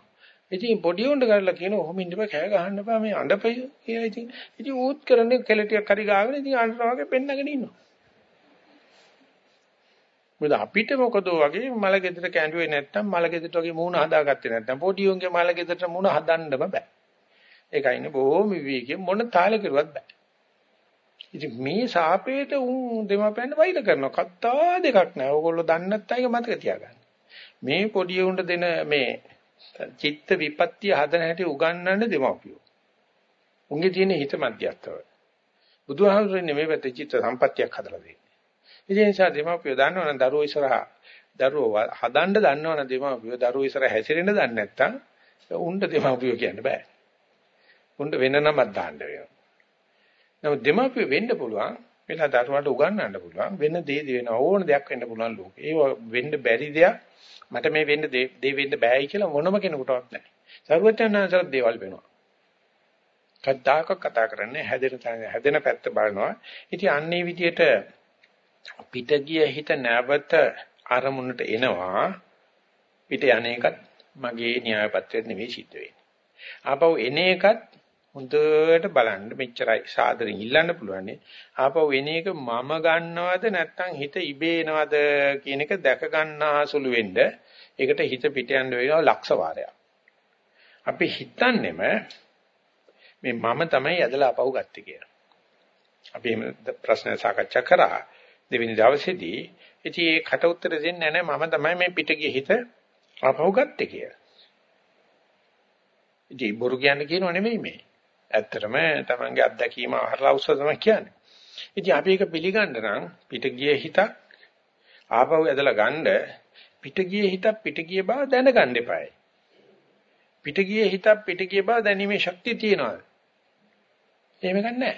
ඉතින් පොඩි උන්ට කරලා කියන ඔහොම ඉන්න බෑ කෑ ගහන්න බෑ මේ අඬපයි කියලා ඉතින් ඉතින් ඌත් කරන්නේ කෙලටියක් හරි ගාගෙන ඉතින් අඬනවා වගේ පෙන්නගෙන ඉන්නවා. මොකද අපිට මොකද වගේ මල ගෙදර කැඳුවේ නැත්තම් මල ගෙදරට වගේ මූණ හදාගත්තේ නැත්තම් පොඩි උන්ගේ මල ගෙදරට මූණ හදන්නම බෑ. ඒකයි ඉන්නේ බොහොම විවේකයෙන් මොන තාලේ කරුවත් බෑ. ඉතින් මේ සාපේට උන් දෙමාපියන් වෛර කරනවා. කත්තා දෙකක් නෑ. ඕගොල්ලෝ දන්නේ නැත්නම් ඒක මතක තියාගන්න. මේ පොඩි උන්ට දෙන මේ චිත්ත විපත්‍ය හදන හැටි උගන්වන්න දෙමාපියෝ. උන්ගේ තියෙන හිත මධ්‍යස්තව. බුදුහාමුදුරනේ මේ පැත්තේ චිත්ත සම්පත්තියක් හදලා දෙන්නේ. ඒ නිසා දෙමාපියෝ දන්නවනම් දරුවෝ ඉස්සරහා දරුවෝ හදන්න දන්නවනම් දෙමාපියෝ දරුවෝ ඉස්සරහා හැසිරෙන්න දන්නේ නැත්නම් උන්ට දෙමාපියෝ කියන්න බෑ. උන්ට වෙන නමක් දාන්න වෙනවා. නමුත් දෙමාපිය වෙන්න පුළුවන් වෙලා දරුවාට උගන්වන්න පුළුවන් වෙන දේ වෙන ඕන දෙයක් වෙන්න පුළුවන් ලෝකේ. ඒ වෙන්න බැරි දෙයක් මට මේ වෙන්න දේ වෙන්න බෑයි කියලා මොනම කෙනෙකුටවත් නැහැ. සර්වඥාන්සර දේවල් වෙනවා. කද්දාක කතා කරන්නේ හැදෙන හැදෙන පැත්ත බලනවා. ඉතින් අන්නේ විදියට පිට ගිය හිත නැවත අරමුණට එනවා. පිට යන්නේකත් මගේ න්‍යාය පත්‍රයට නෙවෙයි සිද්ධ වෙන්නේ. ආපහු එන එකත් හොඳට බලන්න මෙච්චරයි සාදරෙන් ඉල්ලන්න පුළුවන්. ආපහු එන එක මම ගන්නවද නැත්නම් හිත ඉබේ එනවද කියන එක දැක ගන්නාසුළු වෙන්න ඒකට හිත පිට යන්න වෙනවා ලක්ෂ වාරයක්. අපි හිතන්නේම මේ මම තමයි ඇදලා අපව ගත්තේ කියලා. අපි එහෙම ප්‍රශ්න සාකච්ඡා කරා දෙවෙනි දවසේදී. ඉතින් ඒකට උත්තර දෙන්නේ නැහැ මම තමයි මේ පිට ගිය හිත අපව ගත්තේ කියලා. ඉතින් බොරු කියන්නේ කියනව නෙමෙයි මේ. ඇත්තටම තමන්ගේ අත්දැකීම අහලා උස්ස තමයි කියන්නේ. ඉතින් අපි ඒක පිළිගන්න නම් පිට ගිය හිතක් ආපහු ඇදලා ගන්න පිට ගිය හිතක් පිට ගිය බව දැනගන්න එපායි. පිට ගිය හිතක් පිට ගිය බව දැනීමේ ශක්තිය තියනවාද? එහෙම ගන්නෑ.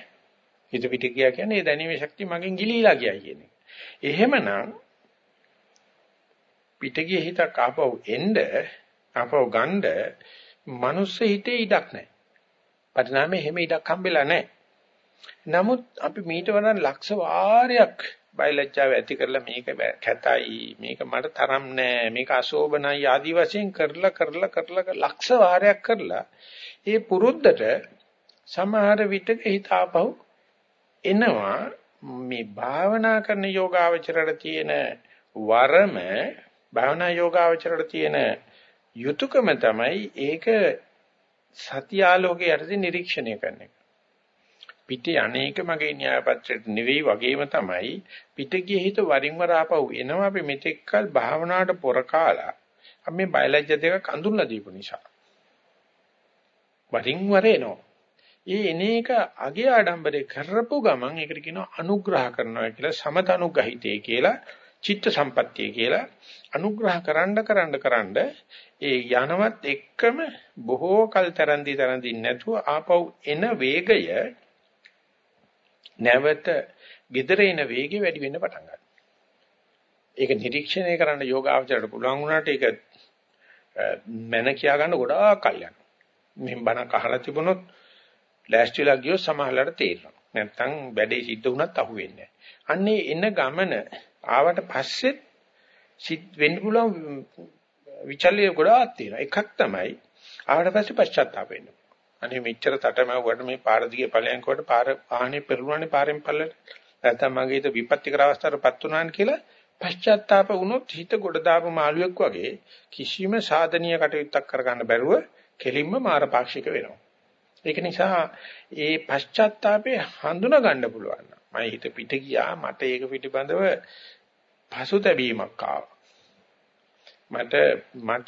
හිත පිට ගියා කියන්නේ ඒ දැනීමේ ශක්තිය මගෙන් ගිලීලා ගියා කියන එක. එහෙමනම් පිට ගිය හිතක් ආපහු එන්න ආපහු ගන්න මනුස්ස හිතේ ඉඩක් නැහැ. පරිණාමයේ හැම ඉඩක් හම්බෙලා නැහැ. නමුත් අපි මීට වඩා ලක්ෂ වාරයක් බයලජ්ජාව ඇති කරලා මේක කැතයි මේක මට තරම් නෑ මේක අශෝභනයි ආදි වශයෙන් කරලා කරලා කරලා ලක්ෂ වාරයක් කරලා ඒ පුරුද්දට සමහර විටක හිතාපහුව එනවා මේ භාවනා කරන යෝගාවචරයට තියෙන වරම භාවනා යෝගාවචරයට තියෙන යුතුයකම තමයි ඒක සත්‍ය ආලෝකයේ යටතේ නිරීක්ෂණය කරන එක. පිටේ අනේක මගේ න්‍යායපත්‍රයට නෙවෙයි වගේම තමයි පිට ගියේ හිත වරින් වර ආපහු එනවා අපි මෙතෙක්කල් භාවනාවට පොර කාලා අපි මේ බයලජ්‍ය දෙක කඳුල්ලා දීපු නිසා. වරින් වර එනවා. ඒ එනේක අගේ ආඩම්බරේ කරපු ගමන් ඒකට කියනවා අනුග්‍රහ කරනවා කියලා සමතනුග්‍රහිතේ කියලා චිත්ත සම්පත්තිය කියලා අනුග්‍රහ කරන්න කරන්න කරන්න ඒ යනවත් එක්කම බොහෝ කල් තරන්දි තරන්දි නැතුව ආපහු එන වේගය නැවත gedare එන වේගය වැඩි වෙන්න පටන් ගන්නවා. ඒක නිරීක්ෂණය කරන්න යෝගාවචරයට පුළුවන් වුණාට ඒක මන කියා ගන්න ගොඩාක් කල් යනවා. මෙහෙම බණක් අහලා තිබුණොත් ලෑස්තිලා ගියොත් සමහරවල්ලාට තේරෙනවා. නැත්තම් වැඩේ සිද්ධ වුණත් අහුවෙන්නේ නැහැ. අන්නේ එන ගමන ආවට පස්සෙත් සිත් වෙන්න පුළුවන් විචල්්‍ය ගොඩාක් තියෙනවා. එකක් තමයි ආවට පස්සේ පශ්චාත්තාප වෙන්න. අනේ මෙච්චර තටමැව්වට මේ පාර දිගේ ඵලයන් කොට පාර ආහනේ පෙරුණානේ පාරෙන් පල්ලට. නැත්තම් මගේ හිත විපත්තිකර අවස්ථාවටපත් වුණාන් කියලා පශ්චාත්තාප වුණොත් හිත ගොඩ දාපු මාළුවෙක් වගේ කිසිම සාධනීය කටයුත්තක් කරගන්න බැරුව කෙලින්ම මාරපාක්ෂික වෙනවා. ඒක නිසා ඒ පශ්චාත්තාපේ හඳුනා ගන්න පුළුවන්. මම හිත පිට ගියා මට ඒක පිටිබඳව පසුතැවීමක් ආවා. මට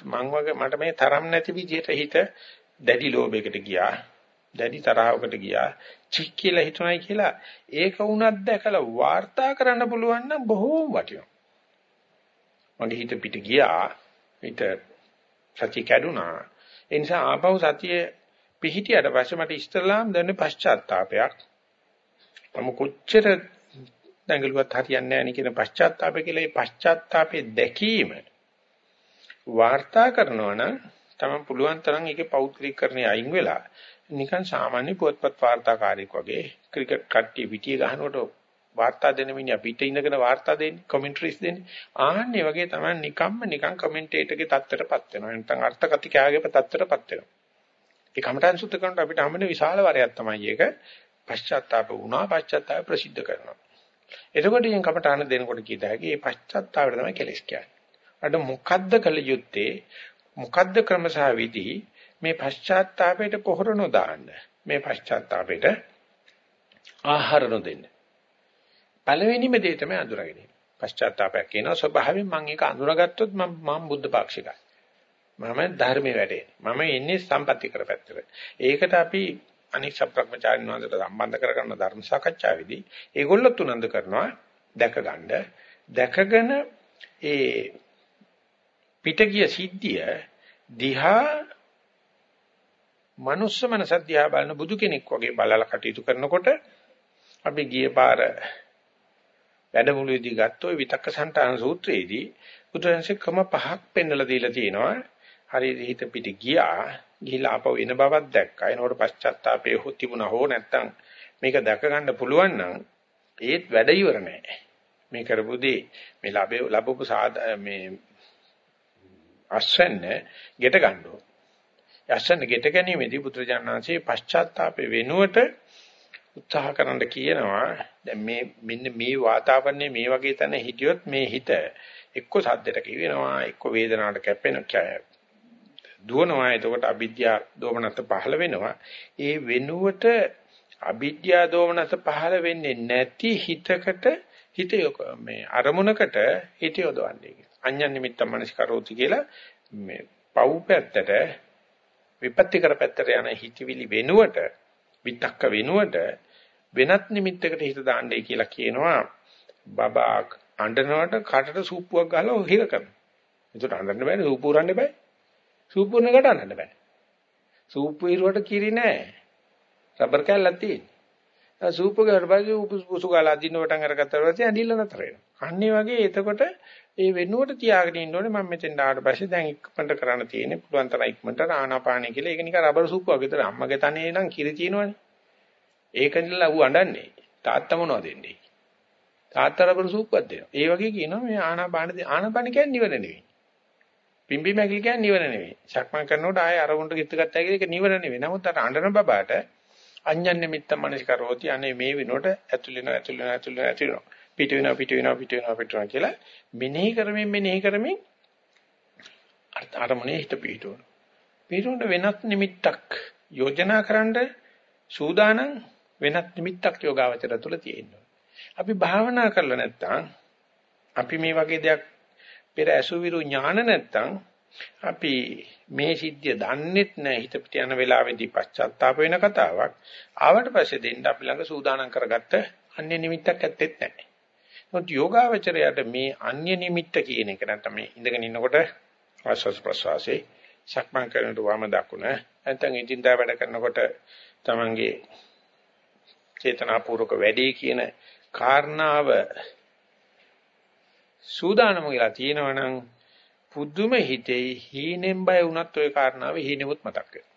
මං වගේ මට මේ තරම් නැති විදිහට හිත දැඩි ලෝභයකට ගියා. දැඩි තරහවකට ගියා. චික් කියලා හිතුණයි කියලා ඒක වුණත් දැකලා වාර්තා කරන්න පුළුවන් නම් බොහෝම වටිනවා. මගේ හිත පිට ගියා. හිත සත්‍ය කැඩුනා. ඒ නිසා ආපහු සතියේ පිහිටියට පස්සේ මට ඉස්තරලාම් දැනෙන පශ්චාත්තාවපයක්. තම කොච්චර දඟලුවත් හරියන්නේ නැහැ නේ කියන පශ්චාත්තාපය කියලා. ඒ පශ්චාත්තාපේ දැකීම වාර්තා කරනවා නම් තමයි පුළුවන් තරම් ඒකේ පෞද්ගලිකකරණය අයින් වෙලා නිකන් සාමාන්‍ය පුවත්පත් වාර්තාකාරයෙක් වගේ ක්‍රිකට් කට්ටිය පිටිය ගහනකොට වාර්තා දෙන මිනිහා පිට ඉඳගෙන වාර්තා දෙන්නේ කමෙන්ටරිස් දෙන්නේ. ආන්නේ වගේ තමයි නිකම්ම නිකන් කමෙන්ටේටර්ගේ தත්තරපත් වෙනවා. නැත්නම් අර්ථ කතිකාගේ தත්තරපත් වෙනවා. ඒ කමඨාන් සුද්ධ කරනකොට අපිට හම්බෙන විශාල වරයක් තමයි ඒක පශ්චාත්තාප වුණා පශ්චාත්තාප ප්‍රසිද්ධ කරනවා එතකොට මේ කමඨාන දෙනකොට කීත හැකි මේ පශ්චාත්තාපය තමයි කෙලස් කියන්නේ අර මොකද්ද කළ යුත්තේ මොකද්ද ක්‍රම සහ විදි මේ පශ්චාත්තාපයට පොහොර නොදාන්න. මේ පශ්චාත්තාපයට ආහාර නොදෙන්න. පළවෙනිම දේ තමයි අඳුරගෙන ඉන්නේ. පශ්චාත්තාපයක් කියනවා ස්වභාවයෙන් මම ඒක අඳුරගත්තොත් මම මම බුද්ධ පාක්ෂිකයි. මම ධර්මයේ වැඩේ. මම ඉන්නේ සම්පත්‍ති කරපැත්තට. ඒකට අපි අනික් සප්‍රක්‍මචාරින් වහන්සේට සම්බන්ධ කරගන්න ධර්ම සාකච්ඡාවේදී ඒගොල්ලොත් උනන්දු කරනවා දැක ගන්න. දැකගෙන ඒ පිටගිය සිද්ධිය දිහා මනුස්ස මනස දිහා බලන බුදු කෙනෙක් වගේ බලලා කටයුතු කරනකොට අපි ගියේ පාර වැඩමුළුවේදී ගත්ත ওই විතක්ක සන්තාන සූත්‍රයේදී බුදුරජාණන්සේ ක්‍රම පහක් පෙන්වලා දීලා තියෙනවා. හරියට හිත පිට ගියා, ගිහිලා ආපහු එන බවක් දැක්කා. එනකොට පශ්චාත්තාපේ හො තිබුණා හෝ නැත්තම් මේක දැක ගන්න පුළුවන් නම් ඒත් වැඩ ඉවර නෑ. මේ කරපුදී මේ ලැබෙ ලැබපු මේ අස්වැන්න ගෙට ගන්න ඕන. අස්වැන්න ගෙට ගැනීමේදී බුදුරජාණන්සේ පශ්චාත්තාපේ වෙනුවට උත්සාහ කරන්න කියනවා දැන් මේ මෙන්න මේ වාතාවරණය මේ වගේ තැන හිටියොත් මේ හිත එක්ක සද්දට කියවෙනවා එක්ක වේදනාවට කැපෙන දුවනවා එතකොට අවිද්‍යා දෝමනස පහළ වෙනවා ඒ වෙනුවට අවිද්‍යා දෝමනස පහළ වෙන්නේ නැති හිතකට හිත මේ අරමුණකට හිත යොදවන්නේ අඤ්ඤන් නිමිත්ත මනසිකරෝති කියලා මේ පව් පැත්තට විපත්ති කර පැත්තට යන හිතවිලි වෙනුවට විතක්ක වෙනුවට වෙනත් නිමිත්තකට හිත දාන්නයි කියලා කියනවා බබා අඬනවට කටට සූප්පුවක් ගහලා හිර කරනවා. ඒකට අඬන්න බෑනේ සූප්පු උරන්න බෑ. සූප්පු උරනකට අඬන්න බෑ. සූප්පු ඉරුවට කිරි නෑ. රබර් කැල්ලක් තියෙන. සූප්පු ගාවට පස්සේ උපුසු ගාලා අදින්න වටන් අරගත්තා පස්සේ ඇඬිල්ල නතර වෙනවා. අන්නේ වගේ එතකොට ඒ වෙනුවට තියාගෙන ඉන්න ඕනේ මම මෙතෙන් ආවට පස්සේ දැන් ඉක්මනට කරන්න තියෙන්නේ පුළුවන් තරම් ඉක්මනට ආනාපානය කියලා. ඒක නිකන් රබර් සූප්පුවක් විතර අම්මගේ තනේ නම් කිරි තියෙනවනේ. ඒක නිලා ඌ අඬන්නේ. තාත්තා මොනවද දෙන්නේ? තාත්තා රබර් සූප්පුවක් දෙනවා. ඒ වගේ කියනවා මේ ආනාපාන ආනාපාන කියන්නේ නිවන නෙවෙයි. පිම්බි මැකිලි කියන්නේ නිවන නෙවෙයි. සක්මන් කරනකොට ආයේ අරමුණට ගිත්ත ගත්තා කියන එක නිවන නෙවෙයි. නමුත් අර අඬන බබාට අඤ්ඤන්න මිත්ත මනසිකරෝති අනේ මේ විනෝඩ ඇතුල් වෙනවා ඇතුල් වෙනවා ඇතුල් වෙනවා ඇතුල් වෙනවා. පිට වෙනවා පිට වෙනවා පිට වෙනවා පිට වෙනවා කියලා මෙනෙහි කරමින් මෙනෙහි කරමින් අරමුණේ හිත පිටවන. පිටුන්ට වෙනත් නිමිත්තක් යෝජනා කරන්න සූදානම් වෙනත් නිමිත්තක් යෝගාවචර තුළ තියෙනවා. අපි භාවනා කරලා නැත්නම් අපි මේ වගේ දෙයක් පෙර ඇසුවිරු ඥාන නැත්නම් අපි මේ සිද්ධිය දන්නෙත් නැහැ හිත පිට යන වෙලාවේදී පශ්චාත්තාප වෙන කතාවක් ආවට පස්සේ දෙන්න අපි ළඟ සූදානම් කරගත්ත අන්‍ය නිමිත්තක් ඇත්තෙත් නැහැ. නමුත් යෝගාවචරයට මේ අන්‍ය නිමිත්ත කියන එක නැත්නම් මේ ඉඳගෙන ඉන්නකොට ආස්වාස් ප්‍රසවාසයේ සක්මන් කරනකොට වම දකුණ නැත්නම් ඉදින්දා වැඩ කරනකොට තමන්ගේ චේතනාපූර්වක වැඩි කියන කාරණාව සූදානම කියලා තියෙනවනම් පුදුම හිතේ හීනෙන් බය වුණත් ওই කාරණාව හීනෙමුත් මතක් වෙනවා.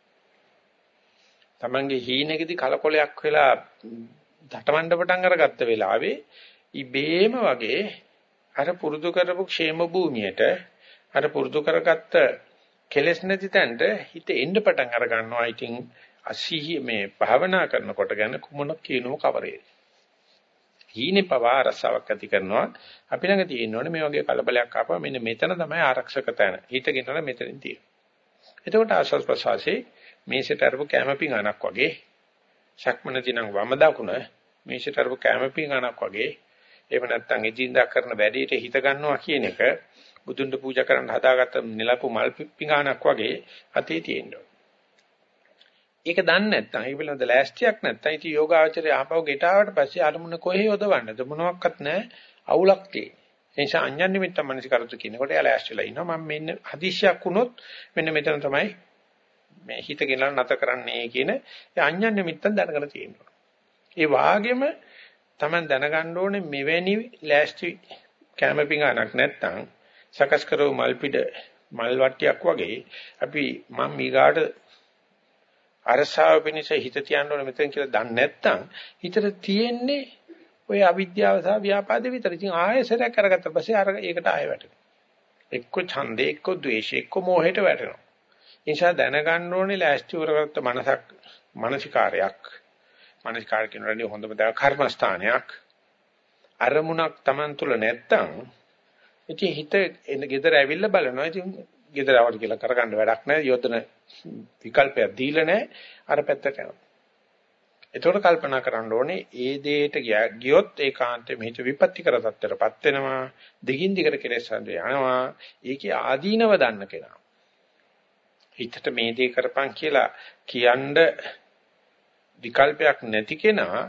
Tamange හීනෙකදී කලකොලයක් වෙලා දටමණ්ඩ පටන් අරගත්ත වෙලාවේ ඉබේම වගේ අර පුරුදු කරපු ക്ഷേම භූමියට අර පුරුදු කරගත්ත කෙලෙස් නැති තැනට හිත එන්න පටන් අර ගන්නවා. ඉතින් අසීහි මේ භාවනා කරනකොට ගැන කුමන කියනෝ කවරේද? හීනේ පවා රසාවක් ඇති කරනවා. අපි ළඟ තියෙනෝනේ මේ වගේ කලබලයක් ආපුවා මෙන්න මෙතන තමයි ආරක්ෂක තැන. හිතගෙන තමයි මෙතනින් තියෙන්නේ. එතකොට ආස්වාස් ප්‍රසවාසයේ මේසෙට අරපු කැමපින් අනක් වගේ ශක්මනදී නම් වම දකුණ මේසෙට අරපු කැමපින් අනක් වගේ එහෙම නැත්නම් එදින්දා කරන වැඩේට හිත ගන්නවා කියන එක බුදුන්ට පූජා කරන්න හදාගත්ත නිලපු මල් පිඟානක් වගේ අතේ තියෙනවා. ඒක දන්නේ නැත්නම් ඒක පිළිබඳ ලෑස්තියක් නැත්නම් ඉතින් යෝගාචරය ආපහු ගෙටාවට පස්සේ අරමුණ කොහේ යොදවන්නද මොනවත් නැහැ අවුලක් තියෙන. ඒ නිසා අඤ්ඤන් නිමිත්ත මනසිකරතු කියනකොට එයා ලෑස්තිලා ඉනවා මම මෙන්න හදිස්සියක් වුණොත් මෙන්න මෙතන තමයි මේ හිත ගෙනලා නැත කරන්නේ කියන ඒ අඤ්ඤන් නිමිත්තෙන් දැනගෙන තියෙනවා. ඒ වාගෙම Taman දැනගන්න ඕනේ මෙවැනි ලෑස්ති කැමපිඟානක් නැත්තම් සකස් කරව මල් පිට මල් වට්ටියක් වගේ අපි මම මීගාට අරසාව පිණිස හිත තියන්න ඕනේ මෙතන කියලා දන්නේ නැත්තම් හිතට තියෙන්නේ ඔය අවිද්‍යාව සහ ව්‍යාපාද විතර. ඉතින් ආයෙසරයක් කරගත්ත පස්සේ අර ඒකට ආයෙ වැටෙනවා. එක්ක ඡන්දේ එක්ක ද්වේෂේ එක්ක මෝහයට වැටෙනවා. ඒ නිසා දැනගන්න ඕනේ ලෑස්ති කරගත්ත මනසක් මානසිකාරයක් මානසිකාර කියනරදී හොඳම දා කර්මස්ථානයක් අරමුණක් Taman තුල නැත්තම් ඉතින් හිත එන gedara ඇවිල්ලා බලනවා ඉතින් ගෙදරවට කියලා කරගන්න වැඩක් නැහැ. යොදන විකල්පයක් දීලා නැහැ. අර පැත්තට යනවා. එතකොට කල්පනා කරන්න ඕනේ ඒ දෙයට ගියොත් ඒකාන්තයෙන් හිත විපත්ති කර තත්ත්වයටපත් වෙනවා. දිගින් දිගට කෙලෙස් යනවා. ඒකේ ආදීනව දන්න කෙනා. හිතට මේ දේ කරපන් කියලා කියන්න විකල්පයක් නැති කෙනා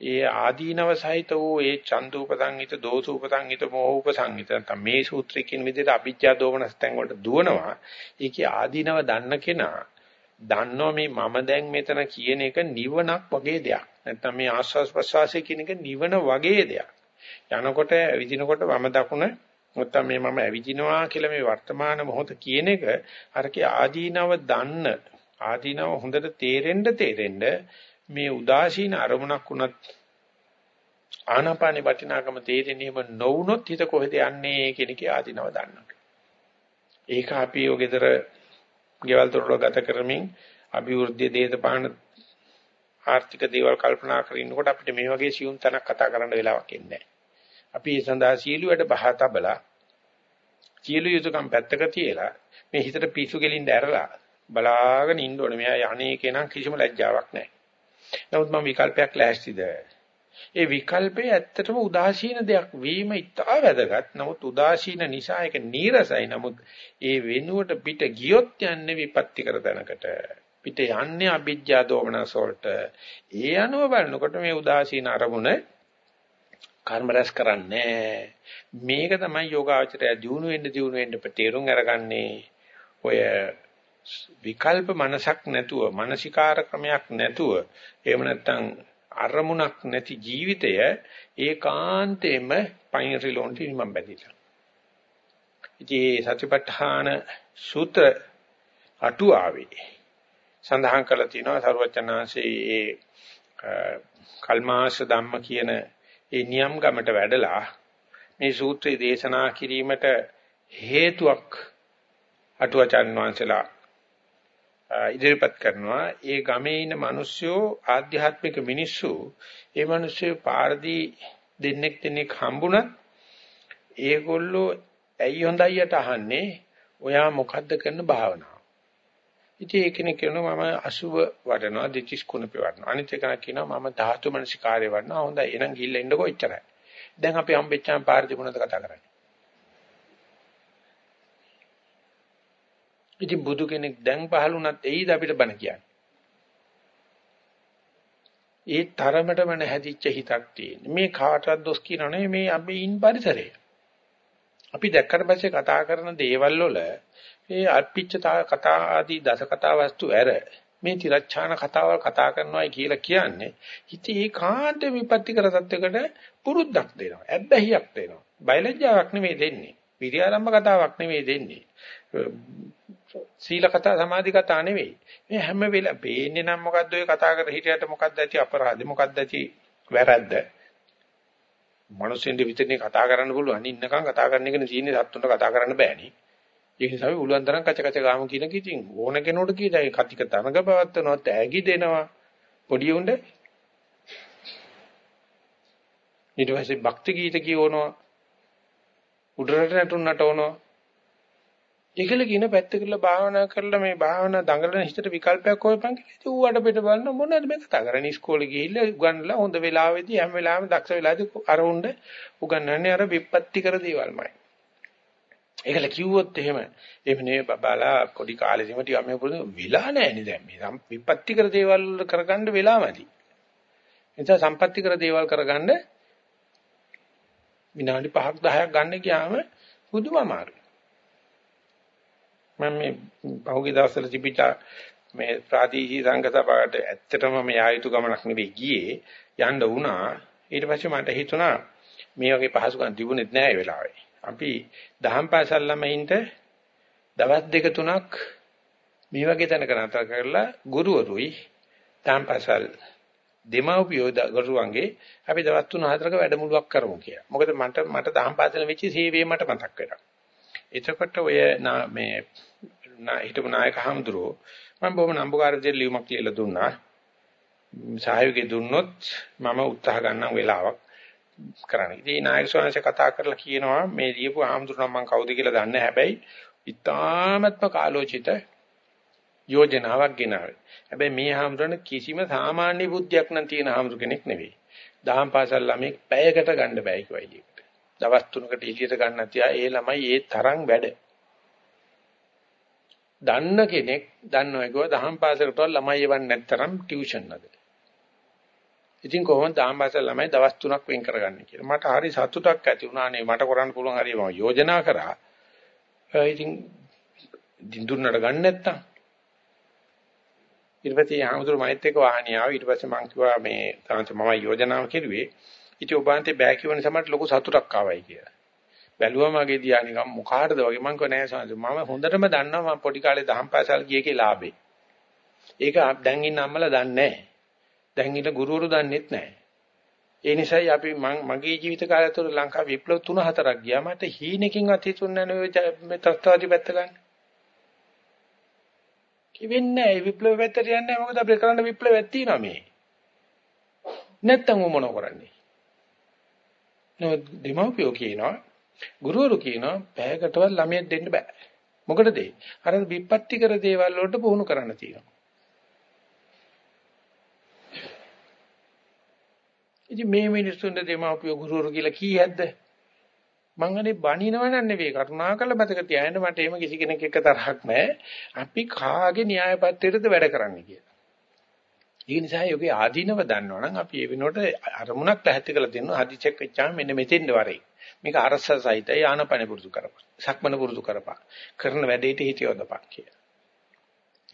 ඒ ආදීනව සහිත වූ ඒ චන්දූපසංහිත දෝසූපසංහිත මොහූපසංහිත නැත්නම් මේ සූත්‍රයේ කියන විදිහට අභිජ්ජා දෝමනස්තෙන් වලට දුවනවා. ඒකේ ආදීනව දන්න කෙනා දන්නවා මේ මම දැන් මෙතන කියන එක නිවනක් වගේ දෙයක්. නැත්නම් මේ ආස්වාස් ප්‍රසවාසය කියන එක නිවන වගේ දෙයක්. යනකොට විදිනකොට වම දකුණ නැත්නම් මේ මම ඇවිදිනවා කියලා මේ වර්තමාන මොහොත කියන එක අරකේ ආදීනව දන්න ආදීනව හොඳට තේරෙන්න තේරෙන්න මේ උදාසීන අරමුණක් වුණත් ආනාපානෙ වටිනාකම තේරෙන්නේම නොවුනොත් හිත කොහෙද යන්නේ කියන එක ආදීනව දන්නවා. ඒක අපි ඔගෙදර ගෙවල් දොරවල් ගත කරමින් අභිවෘද්ධිය දේශපාලන ආර්ථික දේවල් කල්පනා කරනකොට අපිට මේ වගේ සියුම් තැනක් කතා කරන්න වෙලාවක් එන්නේ අපි ඒ සඳහා සීලුවට බහා තබලා සීල යුතුයකම් පැත්තක තියලා මේ හිතට පිස්සු ගෙලින්න ඇරලා බලාගෙන ඉන්න ඕනේ. මෙයා යන්නේ කෙනා කිසිම ලැජ්ජාවක් නැහැ. නමුත් මම විකල්පයක් ලෑස්තිද? ඒ විකල්පේ ඇත්තටම උදාසීන දෙයක් වීම ඉතා වැදගත්. නමුත් උදාසීන නිසා ඒක නීරසයි. නමුත් ඒ වෙනුවට පිට ගියොත් යන්නේ විපත්ති කර තැනකට. පිට යන්නේ අභිජ්ජා දෝමනස වලට. ඒ අනුව බලනකොට මේ උදාසීන අරමුණ කර්ම රැස් කරන්නේ මේක තමයි යෝගාචරය දිනු වෙන්න දිනු වෙන්න තේරුම් අරගන්නේ ඔය විකල්ප මනසක් නැතුව මානසිකාර ක්‍රමයක් නැතුව එහෙම නැත්නම් අරමුණක් නැති ජීවිතය ඒකාන්තයෙන්ම පයින් රිලොන්ට නිමම් බැඳිලා. ඉතින් සතිපට්ඨාන සූත්‍ර අටුවාවේ සඳහන් කරලා තියෙනවා සර්වචනාංශයේ ඒ කල්මාශ ධම්ම කියන ඒ නියම් ගමට වැඩලා මේ සූත්‍රය දේශනා කිරීමට හේතුවක් අටුවචන් වංශලා ඉදිරිපත් කරනවා. ඒ ගමේ ඉන්න මිනිස්සු ආධ්‍යාත්මික මිනිස්සු ඒ මිනිස්සු පාරදී දෙන්නෙක් දෙන්නෙක් හම්බුණත් ඒගොල්ලෝ ඇයි හොඳයියට අහන්නේ? ඔයා මොකද්ද කරන භාවනාව? ඉතින් ඒ කෙනෙක් කියනවා මම අසුබ වඩනවා දෙතිස් කුණපේ වඩනවා. අනිත් එක කියනවා මම ධාතු මනසිකාරය වඩනවා හොඳයි. එහෙනම් ගිහිල්ලා ඉන්නකෝ එච්චරයි. දැන් අපි හම්බෙච්චාම පාරදී මොනවද කතා කරන්නේ? ඉතින් බුදු කෙනෙක් දැන් පහළුණත් එයිද අපිට බණ කියන්නේ. ඒ තරමටම නැහැදිච්ච හිතක් තියෙන. මේ කාටවත් දොස් කියනව නෙවෙයි මේ අපි ඉන් පරිසරය. අපි දැක්කට පස්සේ කතා කරන දේවල් වල මේ අල්පිච්ච කතා ආදී දස කතා වස්තු ඇර මේ තිරච්ඡාන කතාවල් කතා කරනවායි කියලා කියන්නේ හිතේ ඒකාන්ත විපත්ති කර තත්වයකට පුරුද්දක් දෙනවා. ඇබ්බැහියක් දෙනවා. බයලජ්ජාවක් නෙවෙයි දෙන්නේ. විරියාරම්භ කතාවක් නෙවෙයි දෙන්නේ. සීල කතා සමාධි කතා නෙවෙයි. මේ හැම වෙලාවෙම පේන්නේ නම් මොකද්ද ඔය කතා කර හිටියට මොකද්ද ඇති අපරාධේ මොකද්ද ඇති වැරද්ද? මිනිස්සුන්ට විතරනේ කතා කරන්න පුළුවන්. ඉන්නකම් කතා කරන එකනේ තියෙන්නේ සත්තුන්ට කතා කරන්න බෑනේ. ඒ නිසා අපි උලුවන් තරම් කච කච ගාමු කියන කිචින් ඕන කෙනෙකුට කීදයි කතික තනක පවත්වනවා තෑගි දෙනවා පොඩි උණ්ඩ ඊට පස්සේ භක්ති ගීත කියවනවා උඩරට නටුන් නටවනවා ඒකල කියන පැත්තකලා භාවනා කරලා මේ භාවනා දඟලන හිතට විකල්පයක් හොයපන් කියලා. ඉතින් ඌ අඩ පිට බලන මොනවද මේ කතා කරන්නේ? ඉස්කෝලේ ගිහිල්ලා උගන්ලා හොඳ වෙලාවෙදී හැම වෙලාවෙම දක්ෂ වෙලාවදී අර උණ්ඩ උගන්වන්නේ අර විපත්ති කර දේවල්මයි. ඒකල කිව්වොත් එහෙම එහෙම නෙවෙයි බබාලා පොඩි කාලෙදිම ටික මේ පොඩි විලා නැහැනේ දැන් මේ විපත්ති කර දේවල් කරගන්න වෙලාමදි. එතන සම්පත්‍ති කර දේවල් කරගන්න විනාඩි 5ක් 10ක් ගන්න ගියාම පුදුම අමාරුයි. මම මේ පහුගිය දවස්වල තිබිච්ච මේ ප්‍රාදේශීය සංඝ සභාවට ඇත්තටම මේ ආයුතු ගමනක් නෙවෙයි ගියේ යන්න වුණා ඊට පස්සේ මට හිතුණා මේ වගේ පහසුකම් තිබුණෙත් නෑ ඒ වෙලාවේ අපි දහම් පාසල් ළමයින්ට දවස් දෙක තුනක් මේ වගේ තැනක නතර කරලා ගුරුවරුයි දහම් පාසල් දෙමව්පියෝ ගරුවන්ගේ අපි දවස් තුන හතරක වැඩමුළුවක් කරමු කියලා. මොකද මට මට දහම් පාසල වෙච්ච සේවය මට මතක් වෙනවා. එතකොට ඔය මේ හිටපු නායක හඳුරෝ මම බොහොම නම්බුකාර දෙයක් ලියුමක් කියලා දුන්නා. සහයෝගය දුන්නොත් මම උත්සාහ ගන්නම් වෙලාවක් කරන්න. ඉතින් නායක ස්වාමීන් කතා කරලා කියනවා මේ ලියපු හඳුරන මම කවුද කියලා දන්නේ හැබැයි ඉතාමත්ම කාලෝචිත යෝජනාවක් ගෙනාවේ. හැබැයි මේ හාමුදුරන කිසිම සාමාන්‍ය බුද්ධියක් නම් තියෙන හාමුදුර කෙනෙක් නෙවෙයි. දහම් පාසල් ළමෙක් පැයකට ගන්න බෑ කිව්වයි එකට. දවස් 3කට එළියට ගන්න තියා ඒ ළමයි ඒ තරම් වැඩ. දන්න කෙනෙක් දන්නවා කිව්වා දහම් පාසලකට ළමයි එවන්නේ නැත්තරම් ටියුෂන් නද. ඉතින් කොහොමද දහම් පාසල් ළමයි දවස් 3ක් වෙන් කරගන්නේ කියලා. මට හරි සතුටක් ඇති වුණානේ මට කරන්න පුළුවන් හරි මම යෝජනා කරා. ඉතින් දින්දුන්නට ගන්න නැත්තම් ඊට පස්සේ ආමතුරු මයිත් එක්ක වාහනිය ආවා ඊට පස්සේ මං කිව්වා මේ තමයි මම යෝජනාව කෙරුවේ ඉතින් ඔබන්ට බෑ කියවන සමහරට ලොකු සතුටක් ආවයි කියලා. බැලුවම මගේ දිහා නිකන් මොකාටද වගේ? මං කිව්වා නෑ සාංශ මම හොඳටම දන්නවා මම පොඩි කාලේ දහම් පාසල් ගියේකේ ලාභේ ඒක දැන් ඉන්න අම්මලා දන්නේ නෑ. දැන් ඉන්න ගුරුවරු දන්නෙත් නෑ. ඒ නිසායි අපි මං මගේ ජීවිත කාලය තුළ ලංකාව විප්ලව 3-4ක් ගියා. මට හීනකින්වත් හිතුන්නේ නැහැ මේ තත්ත්වාදී පැත්ත ගන්න. කිවෙන්නේ නැහැ විප්ලව පැත්තට යන්නේ නැහැ මොකද අපිට කරන්න විප්ලවයක් තියෙනවා මේ. නැත්තම් මොන කරන්නේ? නෝ දෙමව්පියෝ කියනවා ගුරුවරු කියනවා පැයකටවත් ළමයෙක් දෙන්න බෑ. මොකටද ඒ? අර විපත්ති කර දේවල් වලට පුහුණු කරන්න තියෙනවා. ඉතින් මේ මිනිස්සුන්ට දෙමව්පියෝ ගුරුවරු කියලා කීයක්ද? මං අනේ බනිනව නෙවෙයි කරුණාකරලා මතක තියාගන්න මට එහෙම කිසි කෙනෙක් එක්ක තරහක් නැහැ. අපි කාගේ න්‍යාය පත්‍රයටද වැඩ කරන්නේ කියලා. ඒක නිසා යෝගේ ආදීනව දන්නවනම් අපි ඒ වෙනකොට අරමුණක් පැහැදිලි කරලා දෙනවා හදිසියක් වෙච්චාම මෙන්න මෙතෙන්ද වරේ. මේක අරස සහිත ආනපන පුරුදු කරපන්. සක්මන පුරුදු කරපන්. කරන වැඩේට හිත යොදපන් කියලා.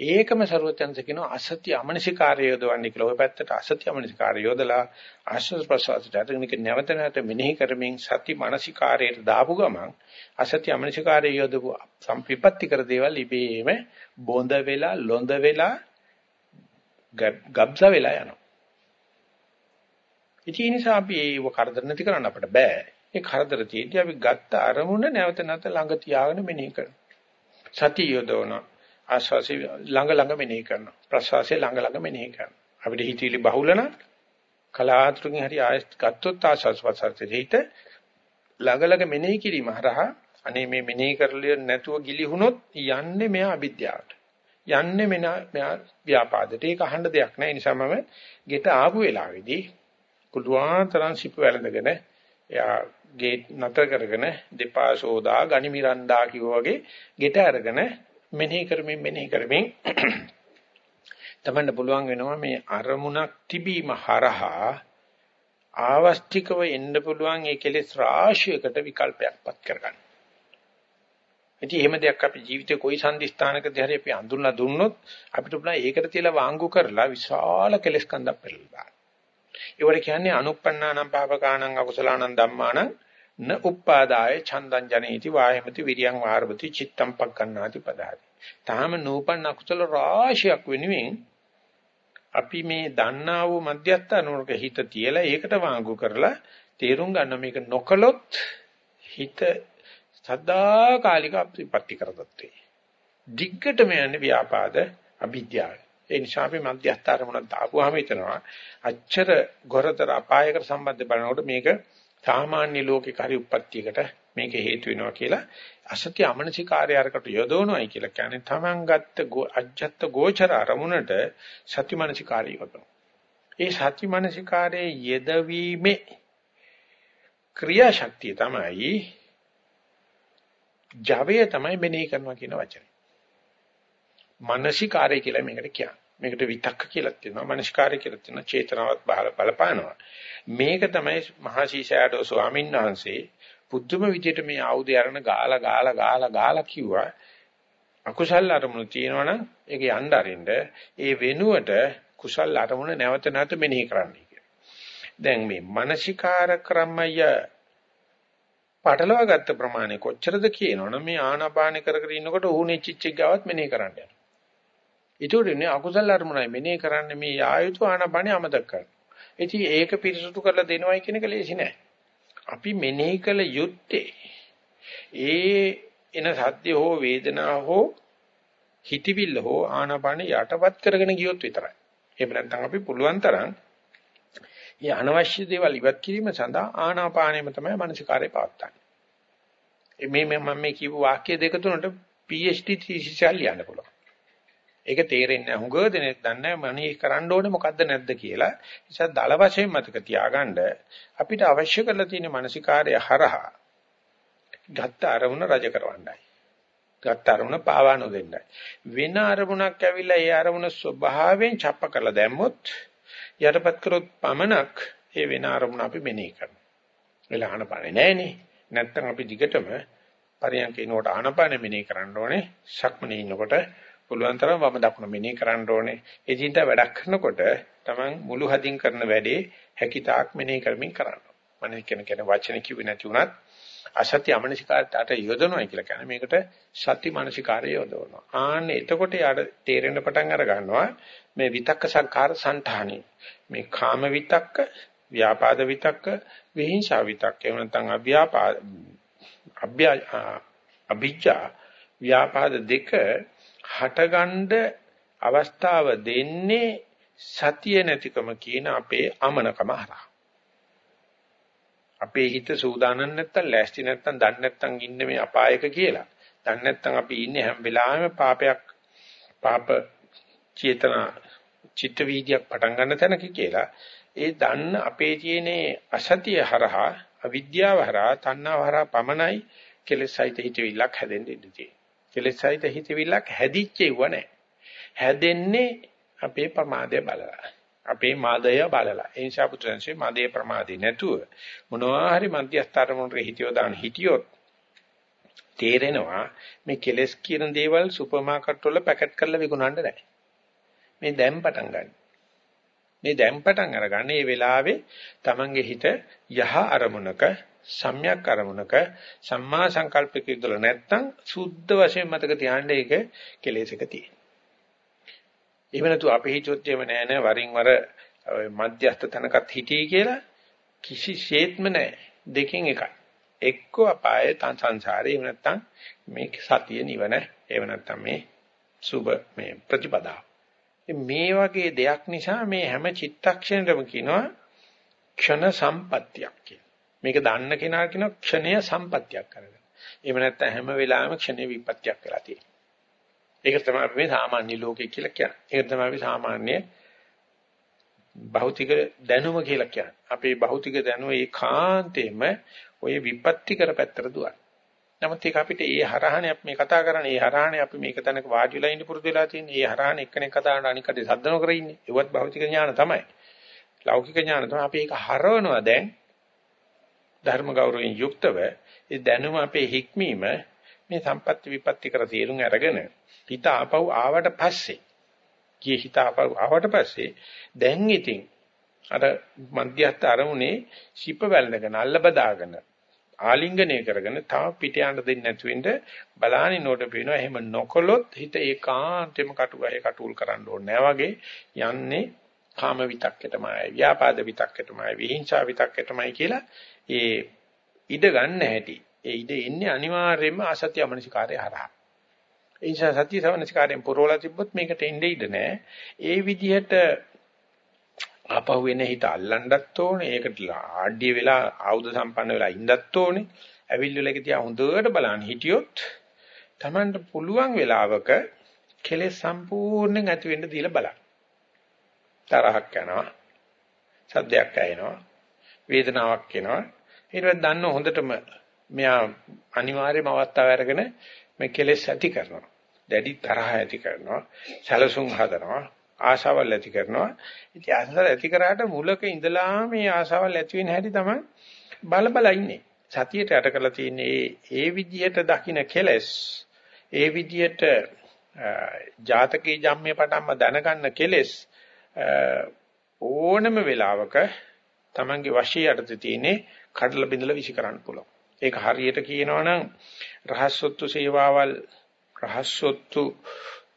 ඒකම ਸਰවඥන්ස කියනවා අසත්‍ය අමනසිකාරය යොදවන්නේ කියලා. ওই පැත්තට අසත්‍ය අමනසිකාරය යොදලා ආශ්‍රස් ප්‍රසවාසයට අතනික නැවත නැවත මෙනෙහි කරමින් සති මානසිකාරයට දාපු ගමන් අසත්‍ය අමනසිකාරය යොදපු සම්පිපත්‍ති කර දේවල් ඉබේම බොඳ වෙලා ලොඳ වෙලා ගබ්ස වෙලා යනවා. ඉතින් ඒ නිසා අපි ඒව කරදර නැති කරන්න අපිට බෑ. ඒ කරදර තියෙද්දි අපි ගත්ත අරමුණ නැවත නැවත ළඟ තියාගෙන මෙනෙහි කරනවා. සතිය යොදවනවා. ආශ්වාසය ළඟ ළඟ මෙනෙහි කරනවා. ප්‍රශ්වාසය ළඟ ළඟ මෙනෙහි කරනවා. අපිට හිතවිලි බහුල නම් කලාතුරකින් හරි ආයත් ගත්තොත් ආශ්වාස ප්‍රශ්වාසයේ හිත ළඟ ළඟ මෙනෙහි කිරීම හරහා අනේ මේ මෙනෙහි කරලිය නැතුව ගිලිහුනොත් යන්නේ මෙයා අවිද්‍යාවට. යන්නේ මෙයා ව්‍යාපාදයට. ඒක අහන්න දෙයක් නැහැ. ඒ නිසා මම ගෙට ආපු වෙලාවේදී කුඩුවාන් තරම් සිප වැළඳගෙන එයා ගේට් නතර කරගෙන දෙපා සෝදා ගනි මිරන්දා කිව්වා වගේ ගෙට අරගෙන මෙනෙහි කරමින් මෙනෙහි කරමින් තමන්න පුළුවන් වෙනවා මේ අරමුණක් තිබීම හරහා ආවස්තිකව එන්න පුළුවන් ඒ කෙලෙස් රාශියකට විකල්පයක්පත් කරගන්න. ඉතින් එහෙම දෙයක් අපි ජීවිතේ කොයි සම්දිස්ථානකදී හරි අපි අඳුරලා දුන්නොත් අපිට පුළුවන් ඒකට තියලා වාංගු කරලා විශාල කෙලෙස් කන්දක් පෙරලා දාන්න. ඒවට කියන්නේ අනුප්පන්නානම් පාපකානම් අකුසලානම් ධම්මානම් න උප්පාදාය ඡන්දං ජනේති වායමති විරියං වාරවති චිත්තම් පක්කන්නාති පදාති. තාම නූපන්න අකුසල රාශියක් වෙනුවෙන් අපි මේ දන්නා වූ මධ්‍යස්ථ අනුරක හිත තියලා ඒකට වාංගු කරලා තේරුම් ගන්න මේක නොකලොත් හිත සදා කාලික අප්‍රතිපත්ති කරදත්තේ. දිග්ගටම යන්නේ ව්‍යාපාද අවිද්‍යාව. ඒ නිසා අපි මධ්‍යස්ථ අරමුණක් දාපුවාම හිතනවා අච්චර ගොරතර අපායකට සම්බන්ධ බලනකොට මේක සාමාන්‍ය ලෝකේ කාර්ය උප්පත්තියකට මේක හේතු වෙනවා කියලා අසත්‍ය අමනසිකාරය අරකට යොදවනවායි කියලා කියන්නේ තමන් ගත්ත අජත්ත ගෝචර අරමුණට සත්‍ය මනසිකාරය යොදවන. ඒ සත්‍ය මනසිකාරයේ යෙදවීමේ ක්‍රියාශක්තිය තමයි ජවය තමයි මෙනෙහි කරනවා කියන වචනේ. මානසිකාරය කියලා මේකට කියන්නේ. මේකට විතක්ක කියලා තියෙනවා. මානසිකාරය කියලා තියෙනවා. චේතනාවත් බලපානවා. මේක තමයි මහා ශීෂයාඩෝ ස්වාමීන් වහන්සේ පුදුම විදියට මේ ආයුධය අරගෙන ගාලා ගාලා ගාලා ගාලා කිව්වා. අකුසල් අරමුණු තියෙනවනම් ඒක යන්න අරින්න ඒ වෙනුවට කුසල් අරමුණ නැවත නැවත මෙනෙහි කරන්න දැන් මේ මානසිකාර ක්‍රමය පටලවා ගත්ත ප්‍රමාණය කොච්චරද කියනවනම් මේ ආනාපාන කර කර ඉන්නකොට ඌනේ චිච්චෙක් ගාවත් මෙනෙහි කරන්න යනවා. ඒතකොට අකුසල් අරමුණයි මෙනෙහි කරන්නේ මේ ආයුතු ආනාපානේ අමතක කරනවා. ඉතින් ඒක පිරිසුදු කරලා දෙනවයි කියන එක ලේසි නෑ. අපි මෙනෙහි කළ යුත්තේ ඒ එන සත්‍ය හෝ වේදනා හෝ හිතවිල්ල හෝ ආනාපාන යටපත් කරගෙන ගියොත් විතරයි. එහෙම නැත්නම් අපි පුළුවන් තරම් මේ අනවශ්‍ය දේවල් ඉවත් කිරීම සඳහා ආනාපානෙම තමයි මානසිකාරය පවත්තන්නේ. මේ මම මේ කියපු වාක්‍ය දෙක තුනට PhD thesis එකක් ලියන්න පුළුවන්. ඒක තේරෙන්නේ නැහැ. හුඟ දෙනෙක් දන්නේ නැහැ මනේ කරන්න ඕනේ මොකද්ද නැද්ද කියලා. ඒ නිසා දල වශයෙන් මතක තියාගන්න අපිට අවශ්‍ය කරලා තියෙන මානසිකාර්ය හරහා ගත්ත අරමුණ රජ කරවන්නයි. ගත්ත අරමුණ පාවා නොදෙන්නයි. වෙන අරමුණක් ඇවිල්ලා ඒ අරමුණ ස්වභාවයෙන් ڇප්ප කරලා දැම්මොත් යටපත් කරොත් පමණක් ඒ වෙන අරමුණ අපි මෙනෙහි කරනවා. වෙලා ආනපානේ නැහනේ. නැත්තම් අපි දිගටම පරියන්කේනෝට ආනපාන මෙනෙහි කරන්න ඕනේ. සක්මනේ ඉන්නකොට පුළුවන් තරම් වම දකුණ මෙනෙහි කරන්න ඕනේ. ඒ දින්ට වැඩක් කරනකොට Taman මුළු හදින් කරන වැඩේ හැකිතාක් මෙනෙහි කරමින් කරන්න. මම කියන කියන වචන කිව්වේ නැති වුණත් අසත්‍ය අමනසිකාරයට යොදවනවා කියලා කියන්නේ මේකට සත්‍ය මනසිකාරය යොදවනවා. ආන්න එතකොට යාට තේරෙන්න පටන් අර ගන්නවා මේ විතක්ක සංකාර సంతානි. මේ කාම විතක්ක, ව්‍යාපාද විතක්ක, විහිංසාව විතක්ක. එහෙම නැත්නම් අභ්‍යාපාද අභිජ්ජා ව්‍යාපාද දෙක හටගන්න අවස්ථාව දෙන්නේ සතිය නැතිකම කියන අපේ අමනකම හරහා. අපේ හිත සූදානම් නැත්තම් ලෑස්ති නැත්තම් දන්නේ නැත්තම් ඉන්නේ මේ අපායක කියලා. දන්නේ නැත්තම් අපි ඉන්නේ හැම වෙලාවෙම පාපයක් පාප චේතනා චිත්ත වීදියක් පටන් ගන්න තැනක කියලා. ඒ දන්න අපේ තියෙනේ අසතිය හරහා අවිද්‍යාව හරහා තණ්හාව හරහා පමණයි කෙලෙසයිත හිතවිල්ලක් හැදෙන්න ඉඩ තියෙන්නේ. කෙලෙසයිත හිතවිල්ලක් හැදිච්චෙව නැහැ. හැදෙන්නේ අපේ ප්‍රමාදය බලලා. අපේ මාදය බලලා. ඒ නිසා පුත්‍රයන්සේ මාදේ ප්‍රමාදේ නැතුව මොනවා හරි මධ්‍යස්ථාරමුණට හිතියෝ දාන හිටියොත් තේරෙනවා මේ කෙලස් කියන දේවල් සුපර් මාකට් වල පැකට් කරලා විකුණන්න නැහැ. මේ දැන් පටන් ගන්න. මේ දැන් පටන් අරගන්න මේ වෙලාවේ Tamange හිත යහ අරමුණක සම්‍යක් අරමුණක සම්මා සංකල්පයක ඉදලා නැත්තම් සුද්ධ වශයෙන් මතක තියාගන්න ඒක කෙලෙසක තියෙන. එහෙම නැතු අපි හිතුවොත් එහෙම නෑ නෑ වරින් වර මධ්‍යස්ථ තනකත් හිටියේ කියලා කිසිසේත්ම නෑ දෙකෙන් එකයි. එක්ක අපායේ තන් සංසාරේ එහෙම නැත්තම් මේ සතිය නිවන එහෙම නැත්තම් මේ සුබ මේ ප්‍රතිපදාව. මේ වගේ දෙයක් නිසා මේ හැම චිත්තක්ෂණයකම කියනවා ක්ෂණ සම්පත්තියක් කියලා. මේක දන්න කෙනා කියන ක්ෂණය සම්පත්තියක් කරගන්න. එහෙම නැත්නම් හැම වෙලාවෙම ක්ෂණේ විපත්‍යක් වෙලා තියෙනවා. ඒක තමයි අපි මේ සාමාන්‍ය ලෝකය කියලා කියන්නේ. ඒක තමයි අපි සාමාන්‍ය භෞතික දැනුම කියලා කියන්නේ. අපේ භෞතික දැනුම ඒකාන්තයෙන්ම ওই විපත්ති කරපැත්තට දුවන. නමුත් ඒක අපිට ඒ හරහානේ අපි මේ කතා කරන්නේ. ඒ හරහානේ අපි මේක තැනක වාඩි වෙලා ඉන්න පුරුදු වෙලා තියෙන්නේ. ඒ හරහානේ එක්කෙනෙක් කතා කරන අනික් කඩේ සද්ද නොකර ඉන්නේ. ඒවත් භෞතික ඥාන තමයි. ලෞකික ඥාන තමයි. අපි ඒක හරවනවා දැන් ධර්ම ගෞරවයෙන් යුක්තව ඒ දැනුම අපේ හික්මීම මේ සම්පත්‍ති විපත්ති කර තේරුම් අරගෙන හිත ආපහු ආවට පස්සේ කී හිත ආපහු ආවට පස්සේ දැන් ඉතින් අර මධ්‍යස්ථ අරමුණේ ශිප වැළඳගෙන අල්ල බදාගෙන ආලිංගනය කරගෙන තව පිට යන්න දෙන්නේ නැතු වෙන්න බලානින් නෝට පේනවා එහෙම නොකොලොත් හිත ඒකාන්තෙම කටුගහේ කටුල් කරන්න ඕනේ වගේ යන්නේ කාම විතක්කටමයි ව්‍යාපාද විතක්කටමයි විහිංසා විතක්කටමයි කියලා ඒ ඉඩ ගන්න හැටි ඒ ඉඩ එන්නේ අනිවාර්යයෙන්ම අසත්‍ය අමනසිකාරය හරහා ඒ නිසා සත්‍ය සමනසිකාරයෙන් පුරවලා තිබ්බොත් මේකට එන්නේ ඉඩ නැහැ ඒ විදිහට ආපහු වෙන හිත අල්ලන්නත් ඕනේ. ඒකට ආඩ්‍ය වෙලා ආයුධ සම්පන්න වෙලා ඉන්නත් ඕනේ. ඇවිල්ලා ඒක තියා හොඳට බලන්න හිටියොත් Tamanට පුළුවන් වෙලාවක කෙලෙස් සම්පූර්ණයෙන් ඇති වෙන්න දීලා බලන්න. තරහක් යනවා. සද්දයක් ඇහෙනවා. වේදනාවක් එනවා. ඊට පස්සේ දන්න හොඳටම මෙයා අනිවාර්යම අවස්ථාව අරගෙන මේ කෙලෙස් ඇති කරනවා. දැඩි තරහ ඇති කරනවා. සැලසුම් හදනවා. ආශාවල් ඇති කරනවා. ඉතින් ආශාවල් ඇති කරාට මුලක ඉඳලා මේ ආශාවල් ඇති වෙන හැටි තමයි බල බල ඉන්නේ. සතියට යට කරලා තියෙන්නේ ඒ විදිහට දකින්න කෙලස් ඒ විදිහට ජාතකී ජම්මේ පටන්ම දැනගන්න කෙලස් ඕනම වෙලාවක Tamange වශී යටතේ තියෙන්නේ කඩලා බිඳලා විසි කරන්න පුළුවන්. ඒක හරියට කියනවනම් රහස්සොත්තු සේවාවල් රහස්සොත්තු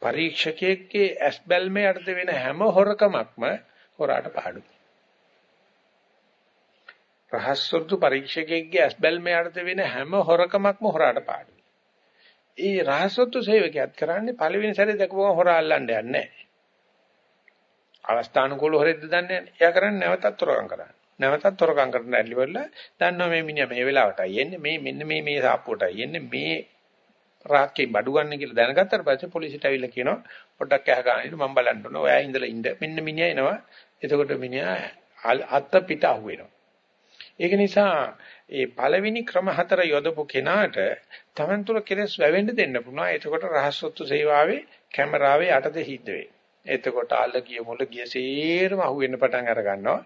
පරීක්ෂකයෙක්ගේ ඇස් බැල්මේ යටද වෙන හැම හොරකමක්ම හොරාට පාඩුයි. රහස්සොත්තු පරීක්ෂකයෙක්ගේ ඇස් බැල්මේ යටද වෙන හැම හොරකමක්ම හොරාට පාඩුයි. ඒ රහස්සොත්තු සේවකයාත් කරන්නේ පළවෙනි සැරේ දැකපුවම හොරා අල්ලන්න යන්නේ නැහැ. අවස්ථානුකූල හොරෙද්ද දන්නේ නැහැ. එයා කරන්නේ නැවතත් හොරකම් කරන්නේ. නැවතත් හොරකම් කරන්න ඇල්ලි වෙලා දන්නවා මේ මිනිහා මේ වෙලාවටයි එන්නේ මේ මෙන්න මේ මේ සාප්පුවටයි එන්නේ මේ රාක්කේ බඩු ගන්න කියලා දැනගත්තට පස්සේ පොලිසියට ඇවිල්ලා කියනවා පොඩ්ඩක් ඇහ ගන්න මම බලන්න ඕන. ඔයා ඉඳලා ඉන්න. මෙන්න මිනිහා එනවා. එතකොට මිනිහා අත්ත පිට අහුවෙනවා. ඒක නිසා ඒ පළවෙනි ක්‍රම හතර යොදපු කෙනාට Taman තුල කෙලස් වැවෙන්න දෙන්න පුළුවන්. එතකොට රහස්සොත්තු සේවාවේ කැමරාවේ යටද හිට වෙයි. එතකොට අල්ල ගිය මුල ගිය සේරම අහුවෙන්න පටන් අර ගන්නවා.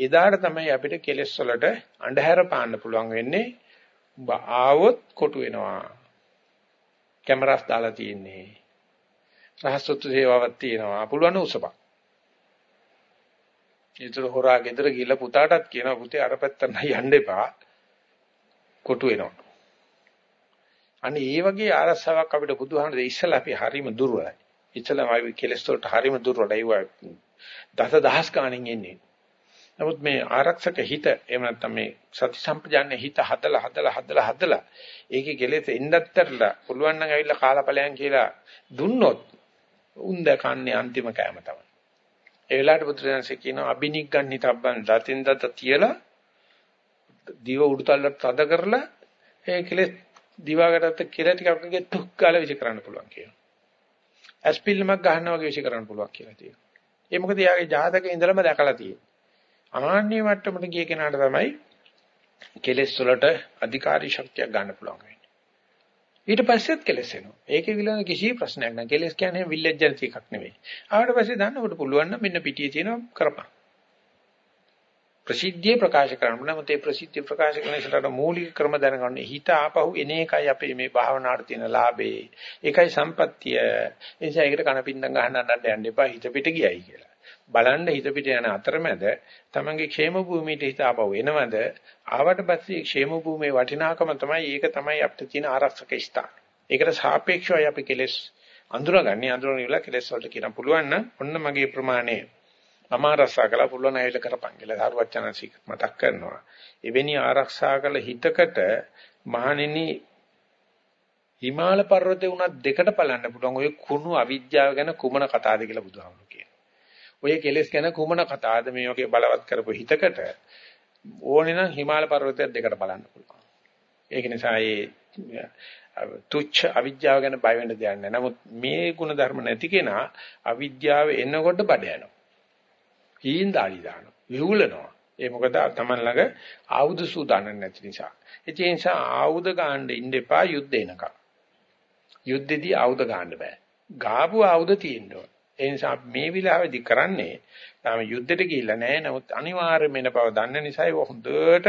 එදාට තමයි අපිට කෙලස් වලට අඳුර පාන්න පුළුවන් වෙන්නේ. ඔබ ආවොත් කොටු වෙනවා. කැමරාස් දාලා තියෙන්නේ. රහස්සොත්තු සේවාවක් තියෙනවා. පුළුවන් උසපක්. ඒතර හොරා ගෙදර ගිහලා පුතාටත් කියනවා පුතේ අර පැත්තට යන්න එපා. කොටු වෙනවා. අනේ ඒ වගේ ආරස්සාවක් අපිට බුදුහාමුදුරේ ඉස්සලා අපි හරීම දුර්වලයි. ඉස්සලා අපි කෙලස් වලට හරීම දුර්වලයි. ඒවා දස දහස් ගණන් එන්නේ. නමුත් මේ ආරක්ෂක හිත එහෙම නැත්නම් මේ සති සම්පජාන්නේ හිත හදලා හදලා හදලා හදලා ඒකේ කෙලෙස් එන්නත්තරලා පුළුවන් නම් ඇවිල්ලා කාලපලයන් කියලා දුන්නොත් උන්ද කන්නේ අන්තිම කෑම තමයි. ඒ වෙලාවට බුදුරජාණන්සේ කියනවා අබිනිග්ගන්නිතබ්බන් දතින් දත තියලා දිව උඩුතල්ලට තද කරලා ඒ කෙලෙස් දිවාකටත් කියලා ටිකක් වගේ තුක් කාලා විශ් කරන්න පුළුවන් කියනවා. ඇස්පිල්ලමක් ගන්නවා වගේ විශ් කරන්න පුළුවන් කියලා තියෙනවා. ඒ මොකද යාගේ ජාතකේ ඉඳලම දැකලා තියෙනවා. අමාන්‍ය මට්ටමට ගිය කෙනාට තමයි කෙලෙස් වලට අධිකාරී ශක්තියක් ගන්න පුළුවන් වෙන්නේ. ඊට පස්සෙත් කෙලෙස් එනවා. ඒකේ විලන කිසි ප්‍රශ්නයක් නැහැ. කෙලෙස් කියන්නේ විල්ලෙජ් ජනති එකක් නෙවෙයි. ආවට පස්සේ දන්න ඔබට පුළුවන් නම් මෙන්න පිටියේ තියෙනවා කරපන්. ප්‍රසිද්ධිය ප්‍රකාශ කරන්න නම් ඒ ප්‍රසිද්ධිය ප්‍රකාශ කරන ඉස්සරහට මූලික ක්‍රම දැනගන්න හිත ආපහු එන එකයි අපේ මේ භාවනාවට තියෙන ලාභේ ඒකයි සම්පත්තිය ඒ නිසා ඒකට කනපින්දම් ගහන්න අඬන්න යන්න එපා හිත පිට ගියයි කියලා බලන්න හිත පිට යන අතරමැද තමන්ගේ ക്ഷേම භූමියට හිත ආපහු එනවද ආවට පස්සේ ക്ഷേම භූමියේ වටිනාකම තමයි ඒක තමයි අපිට තියෙන ආරක්ෂක ස්ථාන. ඒකට සාපේක්ෂවයි අපි කෙලස් අඳුරගන්නේ අඳුරන ඉවලා කෙලස් වලට කියන පුළුවන් නම් ඔන්න මගේ ප්‍රමාණය මම ආරක්ෂා කළා පුළුවන් අයල කරපන් කියලා සාරවත්චනසික මතක් කරනවා. එවැනි ආරක්ෂා කළ හිතකට මහණෙනි හිමාල පර්වතේ උනත් දෙකට බලන්න පුළුවන් ඔය කුණු අවිද්‍යාව ගැන කුමන කතාවද කියලා බුදුහාමුදුරුවෝ ඔය කෙලෙස් ගැන කුමන කතාවද මේ වගේ බලවත් කරපු හිතකට ඕනේ නම් හිමාල පර්වතය දෙකට බලන්න පුළුවන්. ඒක නිසා ඒ තුච්ච අවිද්‍යාව ගැන බය වෙන්න දෙයක් නැහැ. නමුත් මේ ಗುಣ ධර්ම නැති කෙනා අවිද්‍යාව එනකොට බඩ යනවා. හීන් දාලි දානවා. විහුලනවා. ඒ මොකද තමන් ළඟ ආයුධ සූදානම් නැති නිසා. ඒ නිසා ආයුධ ගන්න ඉන්න එපා යුද්ධ එනකම්. යුද්ධෙදී ආයුධ ගන්න බෑ. ගාපු ආයුධ තියෙන්න ඕන. ඒ නිසා මේ විලාවේදී කරන්නේ තාම යුද්ධෙට ගිහිල්ලා නැහැ. නමුත් අනිවාර්යයෙන්ම එන බව දන්න නිසා ඒක හොඳට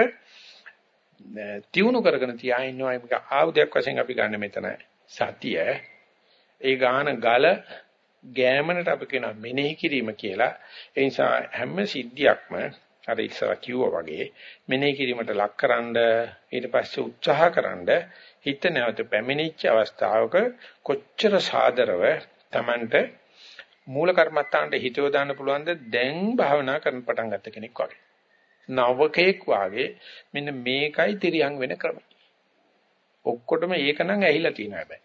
තියුණු කරගෙන තියා ඉන්නවා. මේක ආයුධයක් වශයෙන් අපි ගන්න මෙතන සතිය. ඒ ගාන ගල ගෑමනට අපි කියනවා මෙනෙහි කිරීම කියලා. ඒ නිසා හැම සිද්ධියක්ම අර ඉස්සර කිව්වා වගේ මෙනෙහි කිරීමට ලක්කරනද ඊට පස්සේ උත්සාහකරනද හිත නැවත පැමිණිච්ච අවස්ථාවක කොච්චර සාදරව Tamanට මූල කර්මත්තාන්ට හිතව දාන්න පුළුවන්ද දැන් භාවනා කරන පටන් ගත්ත කෙනෙක් වගේ. නවකෙක් වාගේ මෙන්න මේකයි තිරියන් වෙන ක්‍රමය. ඔක්කොටම ඒක නම් ඇහිලා තියෙනවා හැබැයි.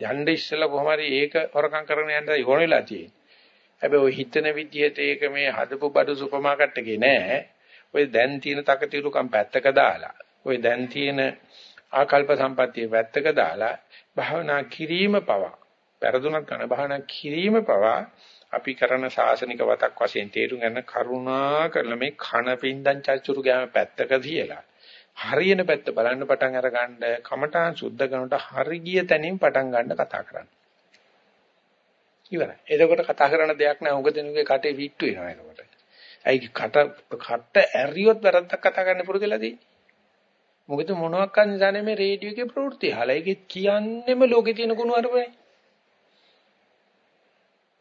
යන්න ඉස්සෙල්ලා කොහොම හරි ඒක හොරකම් කරගෙන යන්න ඕන වෙලා තියෙන්නේ. හැබැයි ඔය හිතන විදිහට ඒක මේ හදපු බඩු සුපර් මාකට් එකේ නෑ. ඔය දැන් තියෙන තකතිරුකම් පැත්තක දාලා, ඔය දැන් තියෙන ආකල්ප සම්පත්තිය පැත්තක දාලා භාවනා කිරීම පවා, පෙරදුනක් කරන භාවනා කිරීම පවා අපි කරන සාසනික වතක් වශයෙන් තේරුම් ගන්න කරුණා කරලා මේ කන පින්දන් චර්චුරු ගෑම පැත්තක තියලා හරියන පැත්ත බලන්න පටන් අර ගන්න කමඨාන් සුද්ධ කරනට හරි ගිය තැනින් පටන් ගන්න කතා කරන්න. ඉවරයි. එතකොට කතා කරන දෙයක් නෑ. උග දෙනුගේ කටේ විට්ටු වෙනවා එතකොට. ඇයි කට කට ඇරියොත් වැරද්දක් කතා කරන්න පුරුදුලා තියෙන්නේ. මොකද මොනවක් නිසා නෙමෙයි රේඩියෝ එකේ ප්‍රවෘත්ති. හලයිගෙත් කියන්නෙම ලෝකේ තියෙන ගුණ අරපනේ.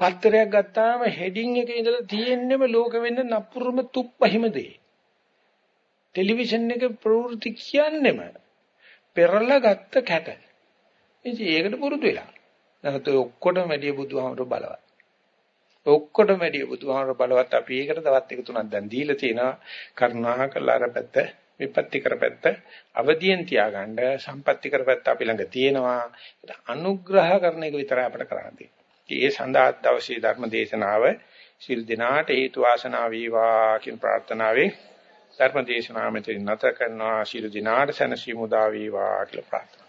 පත්තරයක් ගත්තාම හෙඩින් එකේ ඉඳලා තියෙන්නෙම ලෝක වෙන්න නපුරුම තුප්පහිම දෙයි. ටෙලිවිෂන් එක ප්‍රවෘත්ති කියන්නෙම පෙරලා ගත්ත කැට. ඉතින් ඒකට පුරුදු වෙලා. නැත්නම් ඔය ඔක්කොටම වැඩිය බුදුහාමර බලවත්. ඔක්කොටම වැඩිය බුදුහාමර බලවත් අපි ඒකට තවත් එක තුනක් දැන් දීලා තියෙනවා. කරුණාකරලා අර පැත්ත විපත්ති කරපැත්ත අවදියෙන් තියාගන්න සම්පත්‍ති කරපැත්ත අපි ළඟ තියෙනවා. අනුග්‍රහ කරන එක විතරයි අපිට කරන්න තියෙන්නේ. ඒ සඳහා දවසේ ධර්ම දේශනාව සිල් දිනාට හේතු වාසනා වේවා කියන ප්‍රාර්ථනාවෙන් ධර්ම දේශනාව මෙතන නැත කරනවා. ශිරු දිනාට සනසීමු දා වේවා කියලා ප්‍රාර්ථනා